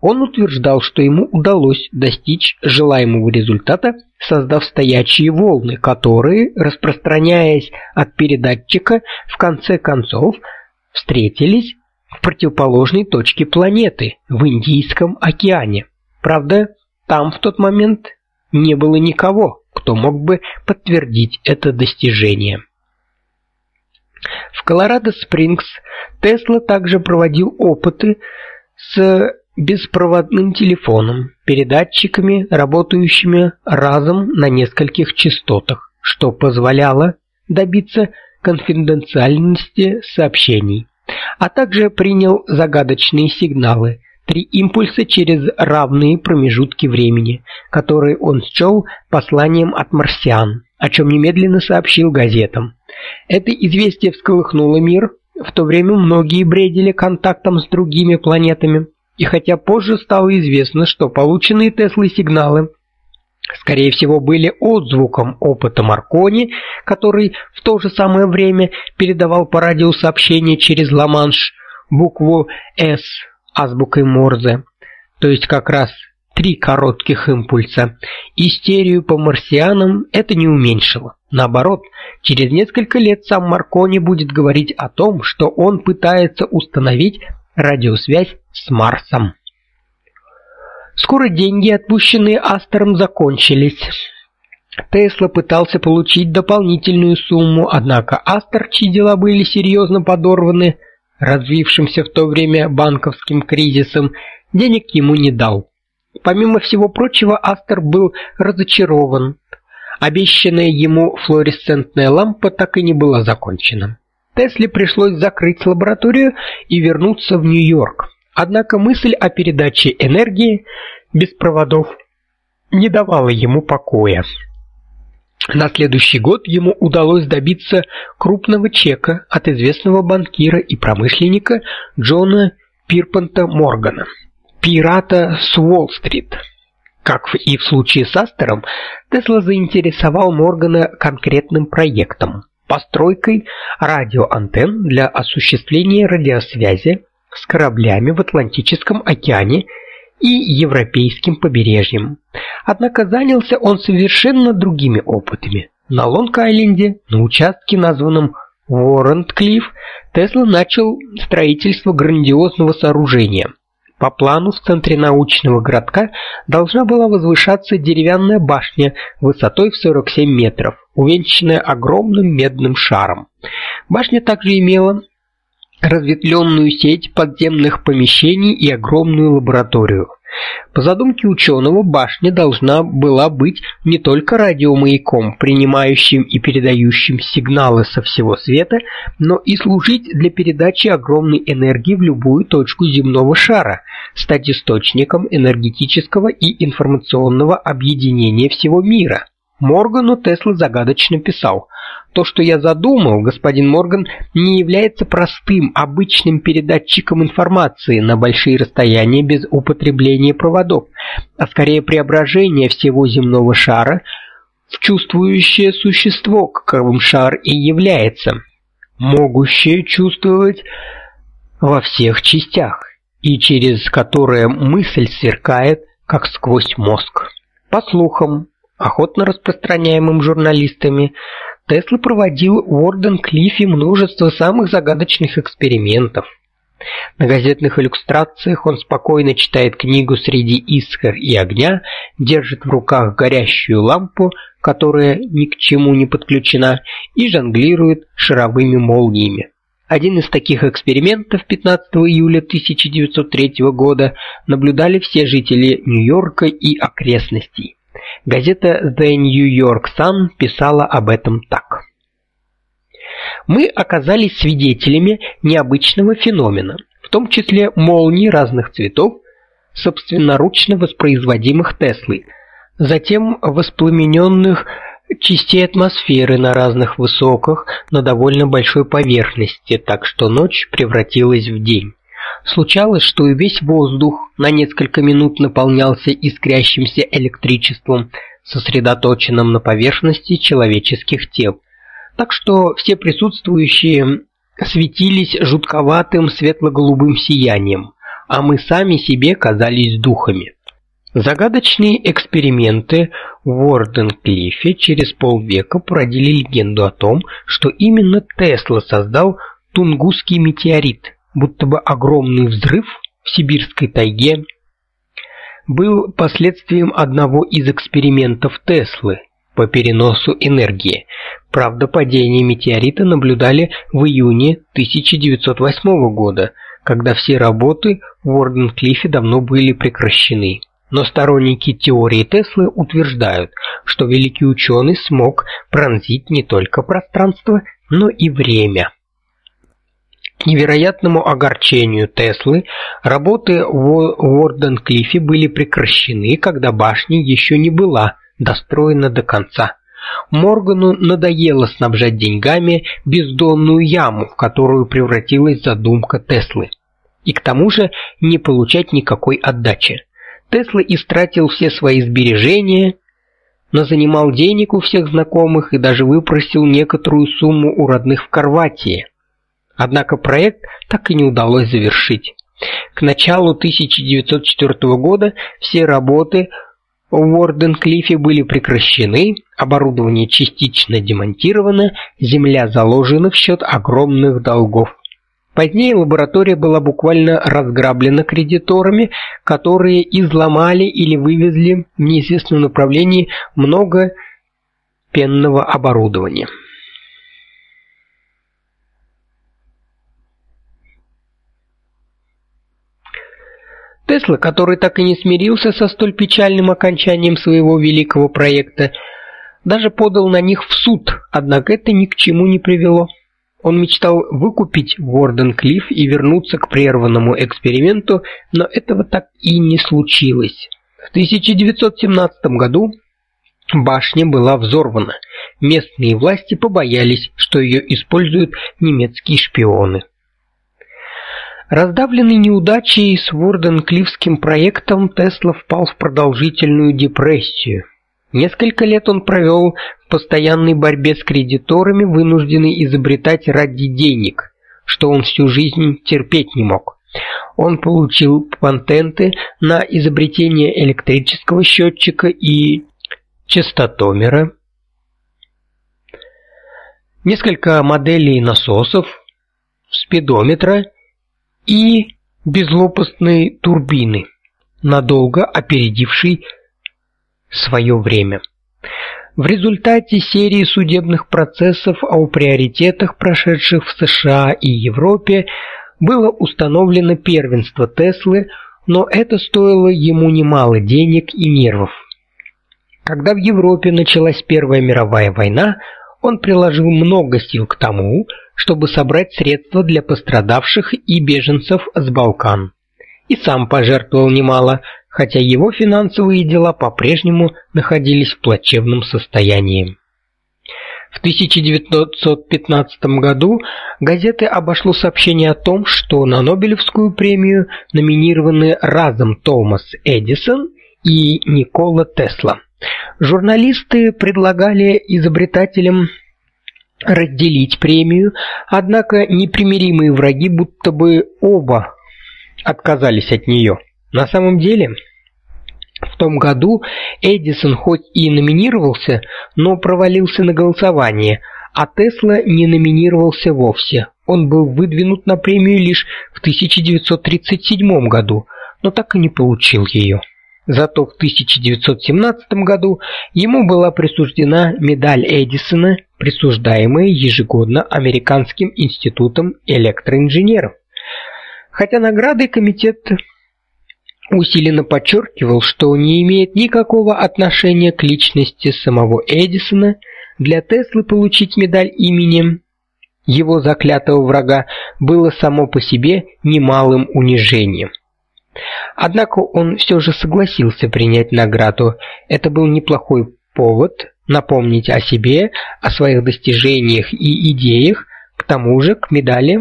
Он утверждал, что ему удалось достичь желаемого результата, создав стоячие волны, которые, распространяясь от передатчика, в конце концов встретились в противоположной точке планеты, в Индийском океане. Правда, там в тот момент не было никого, кто мог бы подтвердить это достижение. В Колорадо-Спрингс Тесла также проводил опыты с беспроводным телефоном, передатчиками, работающими разом на нескольких частотах, что позволяло добиться конфиденциальности сообщений а также принял загадочные сигналы, три импульса через равные промежутки времени, которые он счел посланием от марсиан, о чем немедленно сообщил газетам. Это известие всколыхнуло мир, в то время многие бредили контактом с другими планетами, и хотя позже стало известно, что полученные Теслой сигналы скорее всего, были отзвуком опыта Маркони, который в то же самое время передавал по радио сообщение через Ла-Манш букву S азбукой Морзе, то есть как раз три коротких импульса. Истерию по марсианам это не уменьшило. Наоборот, через несколько лет сам Маркони будет говорить о том, что он пытается установить радиосвязь с Марсом. Скоро деньги, отпущенные Астером, закончились. Тесла пытался получить дополнительную сумму, однако Астер, чьи дела были серьезно подорваны развившимся в то время банковским кризисом, денег ему не дал. Помимо всего прочего, Астер был разочарован. Обещанная ему флуоресцентная лампа так и не была закончена. Тесле пришлось закрыть лабораторию и вернуться в Нью-Йорк. Однако мысль о передаче энергии без проводов не давала ему покоя. На следующий год ему удалось добиться крупного чека от известного банкира и промышленника Джона Пирпанта Моргана, пирата с Уолл-стрит. Как и в случае с Астером, Тесла заинтересовал Моргана конкретным проектом постройкой радиоантенн для осуществления радиосвязи с кораблями в Атлантическом океане и европейским побережьем. Однако занялся он совершенно другими опытами. На Лонг-Айленде, на участке, названном Уоррент-Клифф, Тесла начал строительство грандиозного сооружения. По плану в центре научного городка должна была возвышаться деревянная башня высотой в 47 метров, увенчанная огромным медным шаром. Башня также имела разветвленную сеть подземных помещений и огромную лабораторию. По задумке ученого, башня должна была быть не только радиомаяком, принимающим и передающим сигналы со всего света, но и служить для передачи огромной энергии в любую точку земного шара, стать источником энергетического и информационного объединения всего мира. Моргану Тесла загадочно писал: "То, что я задумал, господин Морган, не является простым обычным передатчиком информации на большие расстояния без употребления проводов, а скорее преображение всего земного шара в чувствующее существо, каковым шар и является, могущее чувствовать во всех частях и через которое мысль сверкает, как сквозь мозг". По слухам, охотно распространяемым журналистами, Тесла проводил в Уорден-Клиффе множество самых загадочных экспериментов. На газетных иллюстрациях он спокойно читает книгу среди искр и огня, держит в руках горящую лампу, которая ни к чему не подключена, и жонглирует шаровыми молниями. Один из таких экспериментов 15 июля 1903 года наблюдали все жители Нью-Йорка и окрестностей. Газета The New York Sun писала об этом так: Мы оказались свидетелями необычного феномена, в том числе молний разных цветов, собственноручно воспроизводимых Теслой, затем воспламененных частей атмосферы на разных высотах на довольно большой поверхности, так что ночь превратилась в день. Случалось, что и весь воздух на несколько минут наполнялся искрящимся электричеством, сосредоточенным на поверхности человеческих тел. Так что все присутствующие светились жутковатым светло-голубым сиянием, а мы сами себе казались духами. Загадочные эксперименты в Уорден-Клиффе через полвека породили легенду о том, что именно Тесла создал Тунгусский метеорит, будто бы огромный взрыв в сибирской тайге был последствием одного из экспериментов Теслы по переносу энергии. Правда, падение метеорита наблюдали в июне 1908 года, когда все работы в Уорденклиффе давно были прекращены. Но сторонники теории Теслы утверждают, что великий ученый смог пронзить не только пространство, но и время. К невероятному огорчению Теслы работы в Уорденклиффе были прекращены, когда башня еще не была достроена до конца. Моргану надоело снабжать деньгами бездонную яму, в которую превратилась задумка Теслы. И к тому же не получать никакой отдачи. Тесла истратил все свои сбережения, но занимал денег у всех знакомых и даже выпросил некоторую сумму у родных в Хорватии. Однако проект так и не удалось завершить. К началу 1904 года все работы в Уорденклиффе были прекращены, оборудование частично демонтировано, земля заложена в счет огромных долгов. Позднее лаборатория была буквально разграблена кредиторами, которые изломали или вывезли в неизвестном направлении много пенного оборудования. Тесла, который так и не смирился со столь печальным окончанием своего великого проекта, даже подал на них в суд, однако это ни к чему не привело. Он мечтал выкупить Ворден-Клифф и вернуться к прерванному эксперименту, но этого так и не случилось. В 1917 году Башня была взорвана. Местные власти побоялись, что ее используют немецкие шпионы. Раздавленный неудачей с Ворденклифским проектом, Тесла впал в продолжительную депрессию. Несколько лет он провел в постоянной борьбе с кредиторами, вынужденный изобретать ради денег, что он всю жизнь терпеть не мог. Он получил патенты на изобретение электрического счетчика и частотомера, несколько моделей насосов, спидометра и безлопастной турбины, надолго опередившей свое время. В результате серии судебных процессов о приоритетах, прошедших в США и Европе, было установлено первенство Теслы, но это стоило ему немало денег и нервов. Когда в Европе началась Первая мировая война, он приложил много сил к тому, чтобы собрать средства для пострадавших и беженцев с Балкан. И сам пожертвовал немало, хотя его финансовые дела по-прежнему находились в плачевном состоянии. В 1915 году газеты обошло сообщение о том, что на Нобелевскую премию номинированы разом Томас Эдисон и Никола Тесла. Журналисты предлагали изобретателям разделить премию, однако непримиримые враги будто бы оба отказались от нее. На самом деле, в том году Эдисон хоть и номинировался, но провалился на голосование, а Тесла не номинировался вовсе. Он был выдвинут на премию лишь в 1937 году, но так и не получил ее. Зато в 1917 году ему была присуждена медаль Эдисона, присуждаемая ежегодно Американским институтом электроинженеров. Хотя награды комитет усиленно подчеркивал, что не имеет никакого отношения к личности самого Эдисона, для Теслы получить медаль именем его заклятого врага было само по себе немалым унижением. Однако он все же согласился принять награду. Это был неплохой повод напомнить о себе, о своих достижениях и идеях. К тому же к медали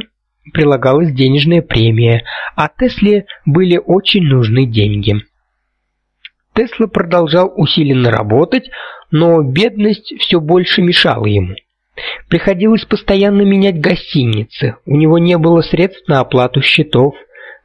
прилагалась денежная премия, а Тесле были очень нужны деньги. Тесла продолжал усиленно работать, но бедность все больше мешала ему. Приходилось постоянно менять гостиницы. У него не было средств на оплату счетов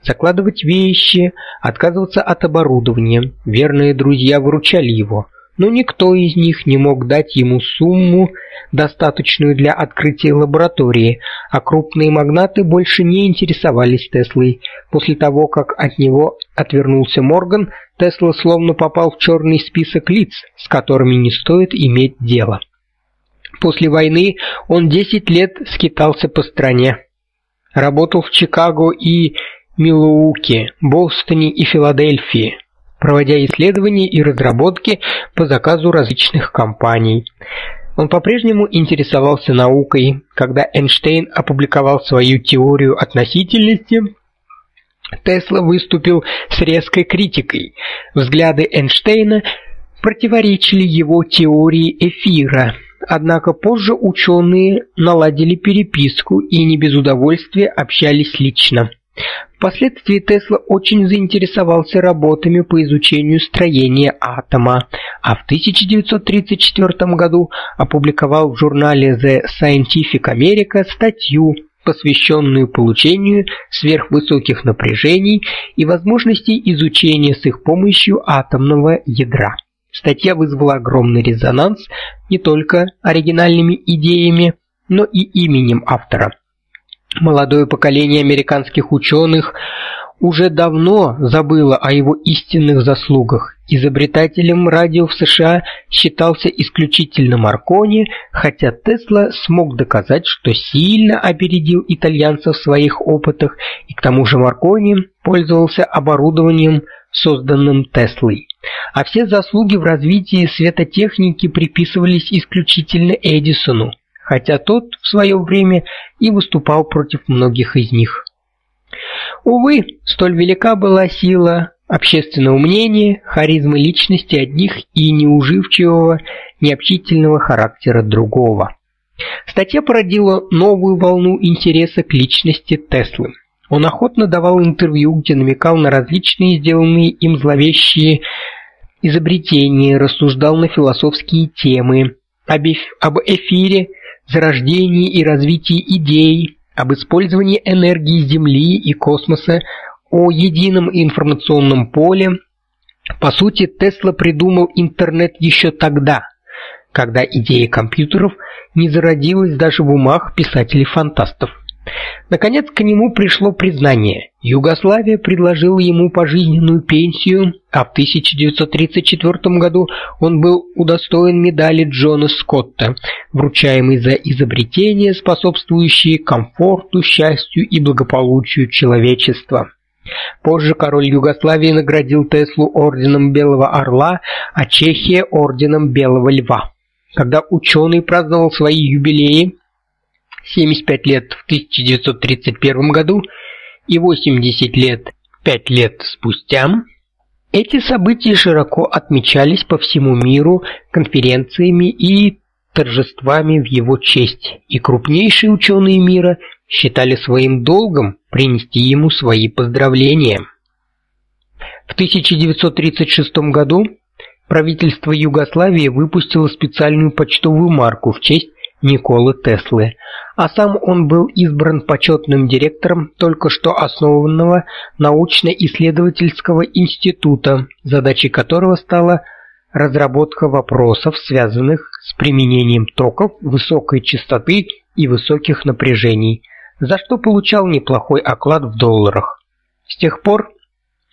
закладывать вещи, отказываться от оборудования. Верные друзья выручали его, но никто из них не мог дать ему сумму, достаточную для открытия лаборатории, а крупные магнаты больше не интересовались Теслой. После того, как от него отвернулся Морган, Тесла словно попал в черный список лиц, с которыми не стоит иметь дело. После войны он 10 лет скитался по стране. Работал в Чикаго и Милуоке, Бостоне и Филадельфии, проводя исследования и разработки по заказу различных компаний. Он по-прежнему интересовался наукой. Когда Эйнштейн опубликовал свою теорию относительности, Тесла выступил с резкой критикой. Взгляды Эйнштейна противоречили его теории эфира. Однако позже ученые наладили переписку и не без удовольствия общались лично. Впоследствии Тесла очень заинтересовался работами по изучению строения атома, а в 1934 году опубликовал в журнале The Scientific America статью, посвященную получению сверхвысоких напряжений и возможностей изучения с их помощью атомного ядра. Статья вызвала огромный резонанс не только оригинальными идеями, но и именем автора. Молодое поколение американских ученых уже давно забыло о его истинных заслугах. Изобретателем радио в США считался исключительно Маркони, хотя Тесла смог доказать, что сильно опередил итальянцев в своих опытах, и к тому же Маркони пользовался оборудованием, созданным Теслой. А все заслуги в развитии светотехники приписывались исключительно Эдисону хотя тот в свое время и выступал против многих из них. Увы, столь велика была сила общественного мнения, харизмы личности одних и неуживчивого, необщительного характера другого. Статья породила новую волну интереса к личности Теслы. Он охотно давал интервью, где намекал на различные сделанные им зловещие изобретения, рассуждал на философские темы, об, эфире, зарождении и развитии идей, об использовании энергии Земли и космоса, о едином информационном поле. По сути, Тесла придумал интернет еще тогда, когда идея компьютеров не зародилась даже в умах писателей-фантастов. Наконец к нему пришло признание. Югославия предложила ему пожизненную пенсию, а в 1934 году он был удостоен медали Джона Скотта, вручаемой за изобретения, способствующие комфорту, счастью и благополучию человечества. Позже король Югославии наградил Теслу орденом Белого Орла, а Чехия орденом Белого Льва. Когда ученый праздновал свои юбилеи, 75 лет в 1931 году и 80 лет 5 лет спустя, эти события широко отмечались по всему миру конференциями и торжествами в его честь, и крупнейшие ученые мира считали своим долгом принести ему свои поздравления. В 1936 году правительство Югославии выпустило специальную почтовую марку в честь Николы Теслы, а сам он был избран почетным директором только что основанного научно-исследовательского института, задачей которого стала разработка вопросов, связанных с применением токов высокой частоты и высоких напряжений, за что получал неплохой оклад в долларах. С тех пор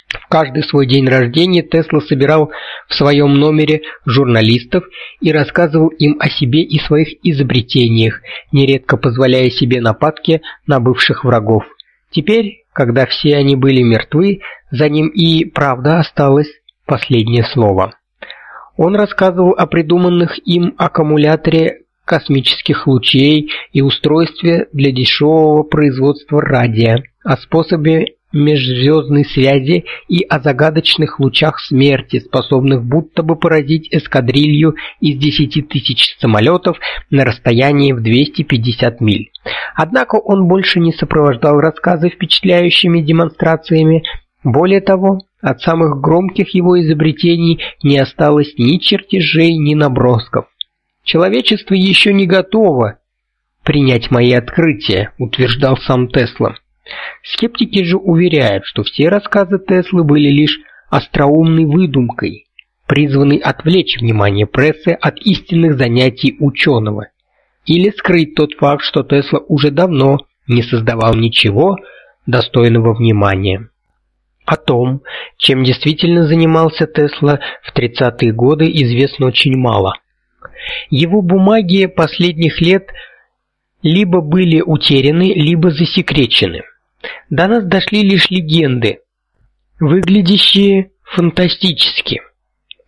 в каждый свой день рождения Тесла собирал в своем номере журналистов и рассказывал им о себе и своих изобретениях, нередко позволяя себе нападки на бывших врагов. Теперь, когда все они были мертвы, за ним и правда осталось последнее слово. Он рассказывал о придуманных им аккумуляторе космических лучей и устройстве для дешевого производства радио, о способе межзвездной связи и о загадочных лучах смерти, способных будто бы поразить эскадрилью из 10 тысяч самолетов на расстоянии в 250 миль. Однако он больше не сопровождал рассказы впечатляющими демонстрациями. Более того, от самых громких его изобретений не осталось ни чертежей, ни набросков. Человечество еще не готово принять мои открытия, утверждал сам Тесла. Скептики же уверяют, что все рассказы Теслы были лишь остроумной выдумкой, призванной отвлечь внимание прессы от истинных занятий ученого или скрыть тот факт, что Тесла уже давно не создавал ничего достойного внимания. О том, чем действительно занимался Тесла в 30-е годы, известно очень мало. Его бумаги последних лет либо были утеряны, либо засекречены. До нас дошли лишь легенды, выглядящие фантастически.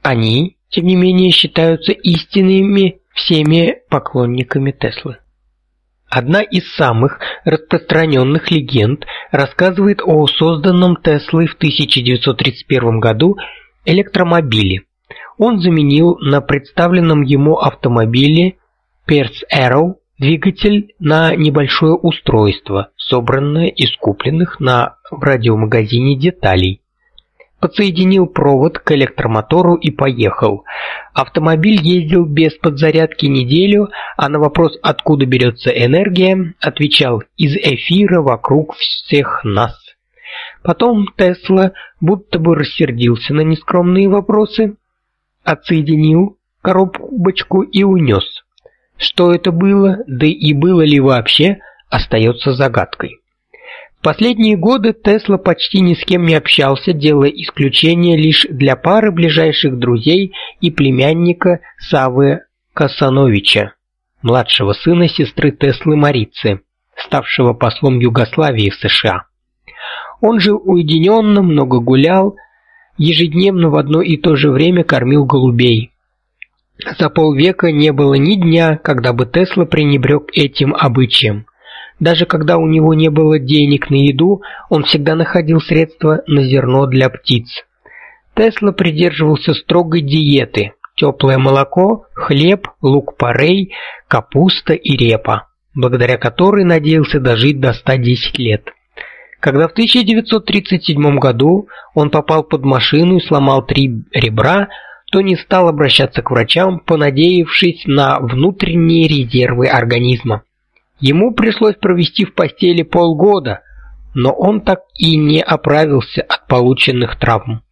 Они, тем не менее, считаются истинными всеми поклонниками Теслы. Одна из самых распространенных легенд рассказывает о созданном Теслой в 1931 году электромобиле. Он заменил на представленном ему автомобиле Pierce Arrow Двигатель на небольшое устройство, собранное из купленных на в радиомагазине деталей. Подсоединил провод к электромотору и поехал. Автомобиль ездил без подзарядки неделю, а на вопрос, откуда берется энергия, отвечал: из эфира вокруг всех нас. Потом Тесла, будто бы рассердился на нескромные вопросы, отсоединил коробку и унес. Что это было, да и было ли вообще, остается загадкой. В последние годы Тесла почти ни с кем не общался, делая исключение лишь для пары ближайших друзей и племянника Савы Касановича, младшего сына сестры Теслы Марицы, ставшего послом Югославии в США. Он жил уединенно, много гулял, ежедневно в одно и то же время кормил голубей. За полвека не было ни дня, когда бы Тесла пренебрег этим обычаем. Даже когда у него не было денег на еду, он всегда находил средства на зерно для птиц. Тесла придерживался строгой диеты: теплое молоко, хлеб, лук-порей, капуста и репа, благодаря которой надеялся дожить до 110 лет. Когда в 1937 году он попал под машину и сломал три ребра, то не стал обращаться к врачам, понадеявшись на внутренние резервы организма. Ему пришлось провести в постели полгода, но он так и не оправился от полученных травм.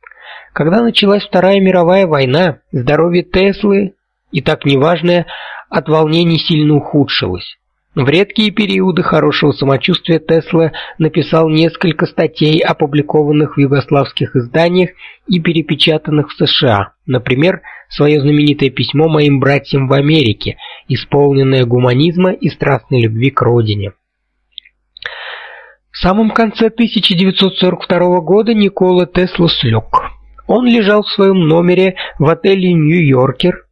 Когда началась Вторая мировая война, здоровье Теслы, и так неважное, от волнений сильно ухудшилось. В редкие периоды хорошего самочувствия Тесла написал несколько статей, опубликованных в югославских изданиях и перепечатанных в США. Например, свое знаменитое письмо моим братьям в Америке, исполненное гуманизма и страстной любви к родине. В самом конце 1942 года Никола Тесла слег. Он лежал в своем номере в отеле Нью-Йоркер,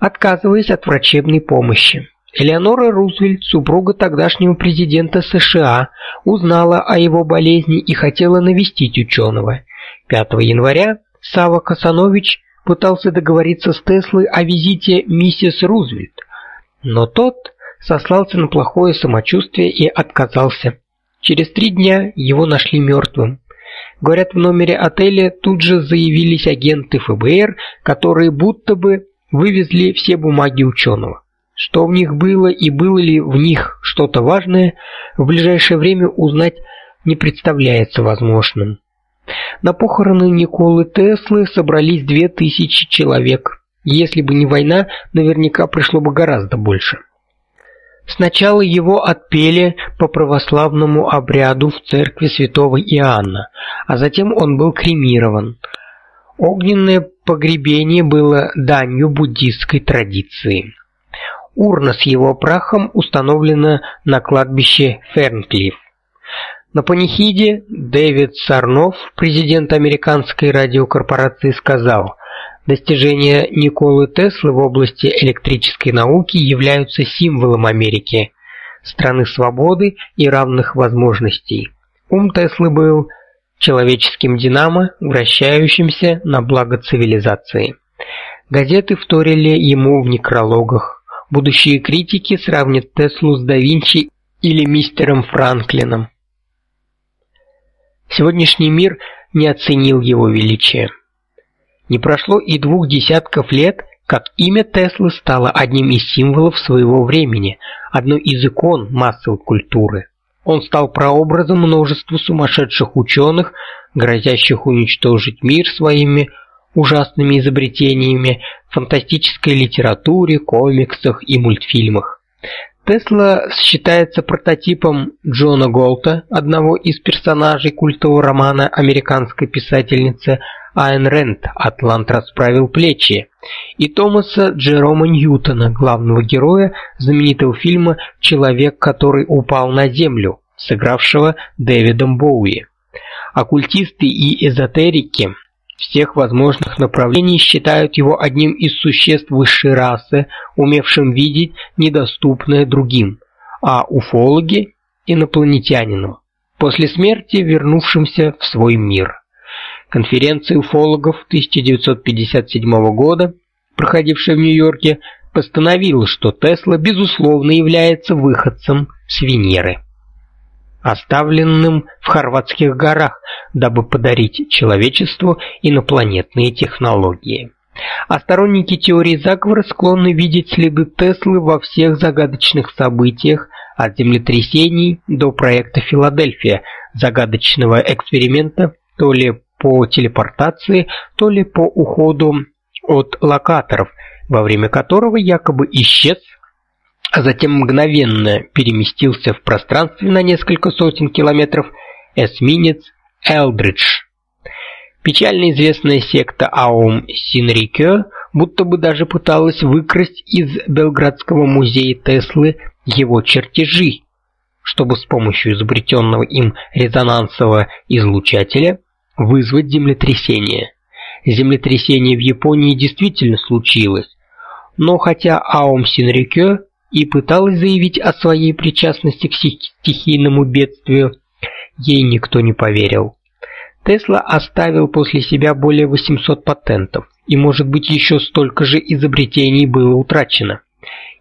отказываясь от врачебной помощи. Элеонора Рузвельт, супруга тогдашнего президента США, узнала о его болезни и хотела навестить ученого. 5 января Сава Касанович пытался договориться с Теслой о визите миссис Рузвельт, но тот сослался на плохое самочувствие и отказался. Через три дня его нашли мертвым. Говорят, в номере отеля тут же заявились агенты ФБР, которые будто бы вывезли все бумаги ученого. Что в них было и было ли в них что-то важное, в ближайшее время узнать не представляется возможным. На похороны Николы Теслы собрались две тысячи человек. Если бы не война, наверняка пришло бы гораздо больше. Сначала его отпели по православному обряду в церкви Святого Иоанна, а затем он был кремирован. Огненное погребение было данью буддистской традиции. Урна с его прахом установлена на кладбище Фернклифф. На панихиде Дэвид Сарнов, президент американской радиокорпорации, сказал: "Достижения Николы Теслы в области электрической науки являются символом Америки, страны свободы и равных возможностей. Ум Теслы был человеческим динамо, вращающимся на благо цивилизации". Газеты вторили ему в некрологах. Будущие критики сравнят Теслу с да Винчи или мистером Франклином. Сегодняшний мир не оценил его величия. Не прошло и двух десятков лет, как имя Теслы стало одним из символов своего времени, одной из икон массовой культуры. Он стал прообразом множества сумасшедших ученых, грозящих уничтожить мир своими ужасными изобретениями в фантастической литературе, комиксах и мультфильмах. Тесла считается прототипом Джона Голта, одного из персонажей культового романа американской писательницы Айн Рэнд «Атлант расправил плечи», и Томаса Джерома Ньютона, главного героя знаменитого фильма «Человек, который упал на землю», сыгравшего Дэвидом Боуи. Оккультисты и эзотерики всех возможных направлений считают его одним из существ высшей расы, умевшим видеть недоступное другим, а уфологи инопланетянином, после смерти вернувшимся в свой мир. Конференция уфологов 1957 года, проходившая в Нью-Йорке, постановила, что Тесла безусловно является выходцем с Венеры оставленным в Хорватских горах, дабы подарить человечеству инопланетные технологии. А сторонники теории заговора склонны видеть следы Теслы во всех загадочных событиях, от землетрясений до проекта Филадельфия, загадочного эксперимента то ли по телепортации, то ли по уходу от локаторов, во время которого якобы исчез а затем мгновенно переместился в пространстве на несколько сотен километров эсминец Элдридж. Печально известная секта Аум Синрикё будто бы даже пыталась выкрасть из Белградского музея Теслы его чертежи, чтобы с помощью изобретенного им резонансового излучателя вызвать землетрясение. Землетрясение в Японии действительно случилось, но хотя Аум Синрикё и пыталась заявить о своей причастности к стихийному бедствию, ей никто не поверил. Тесла оставил после себя более 800 патентов, и, может быть, еще столько же изобретений было утрачено.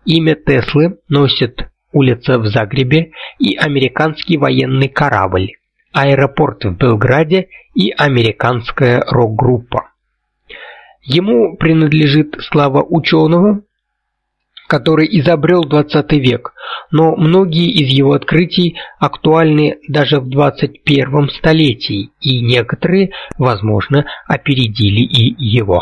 Имя Теслы носит улица в Загребе и американский военный корабль, аэропорт в Белграде и американская рок-группа. Ему принадлежит слава ученого, который изобрел 20 век, но многие из его открытий актуальны даже в 21 столетии, и некоторые, возможно, опередили и его.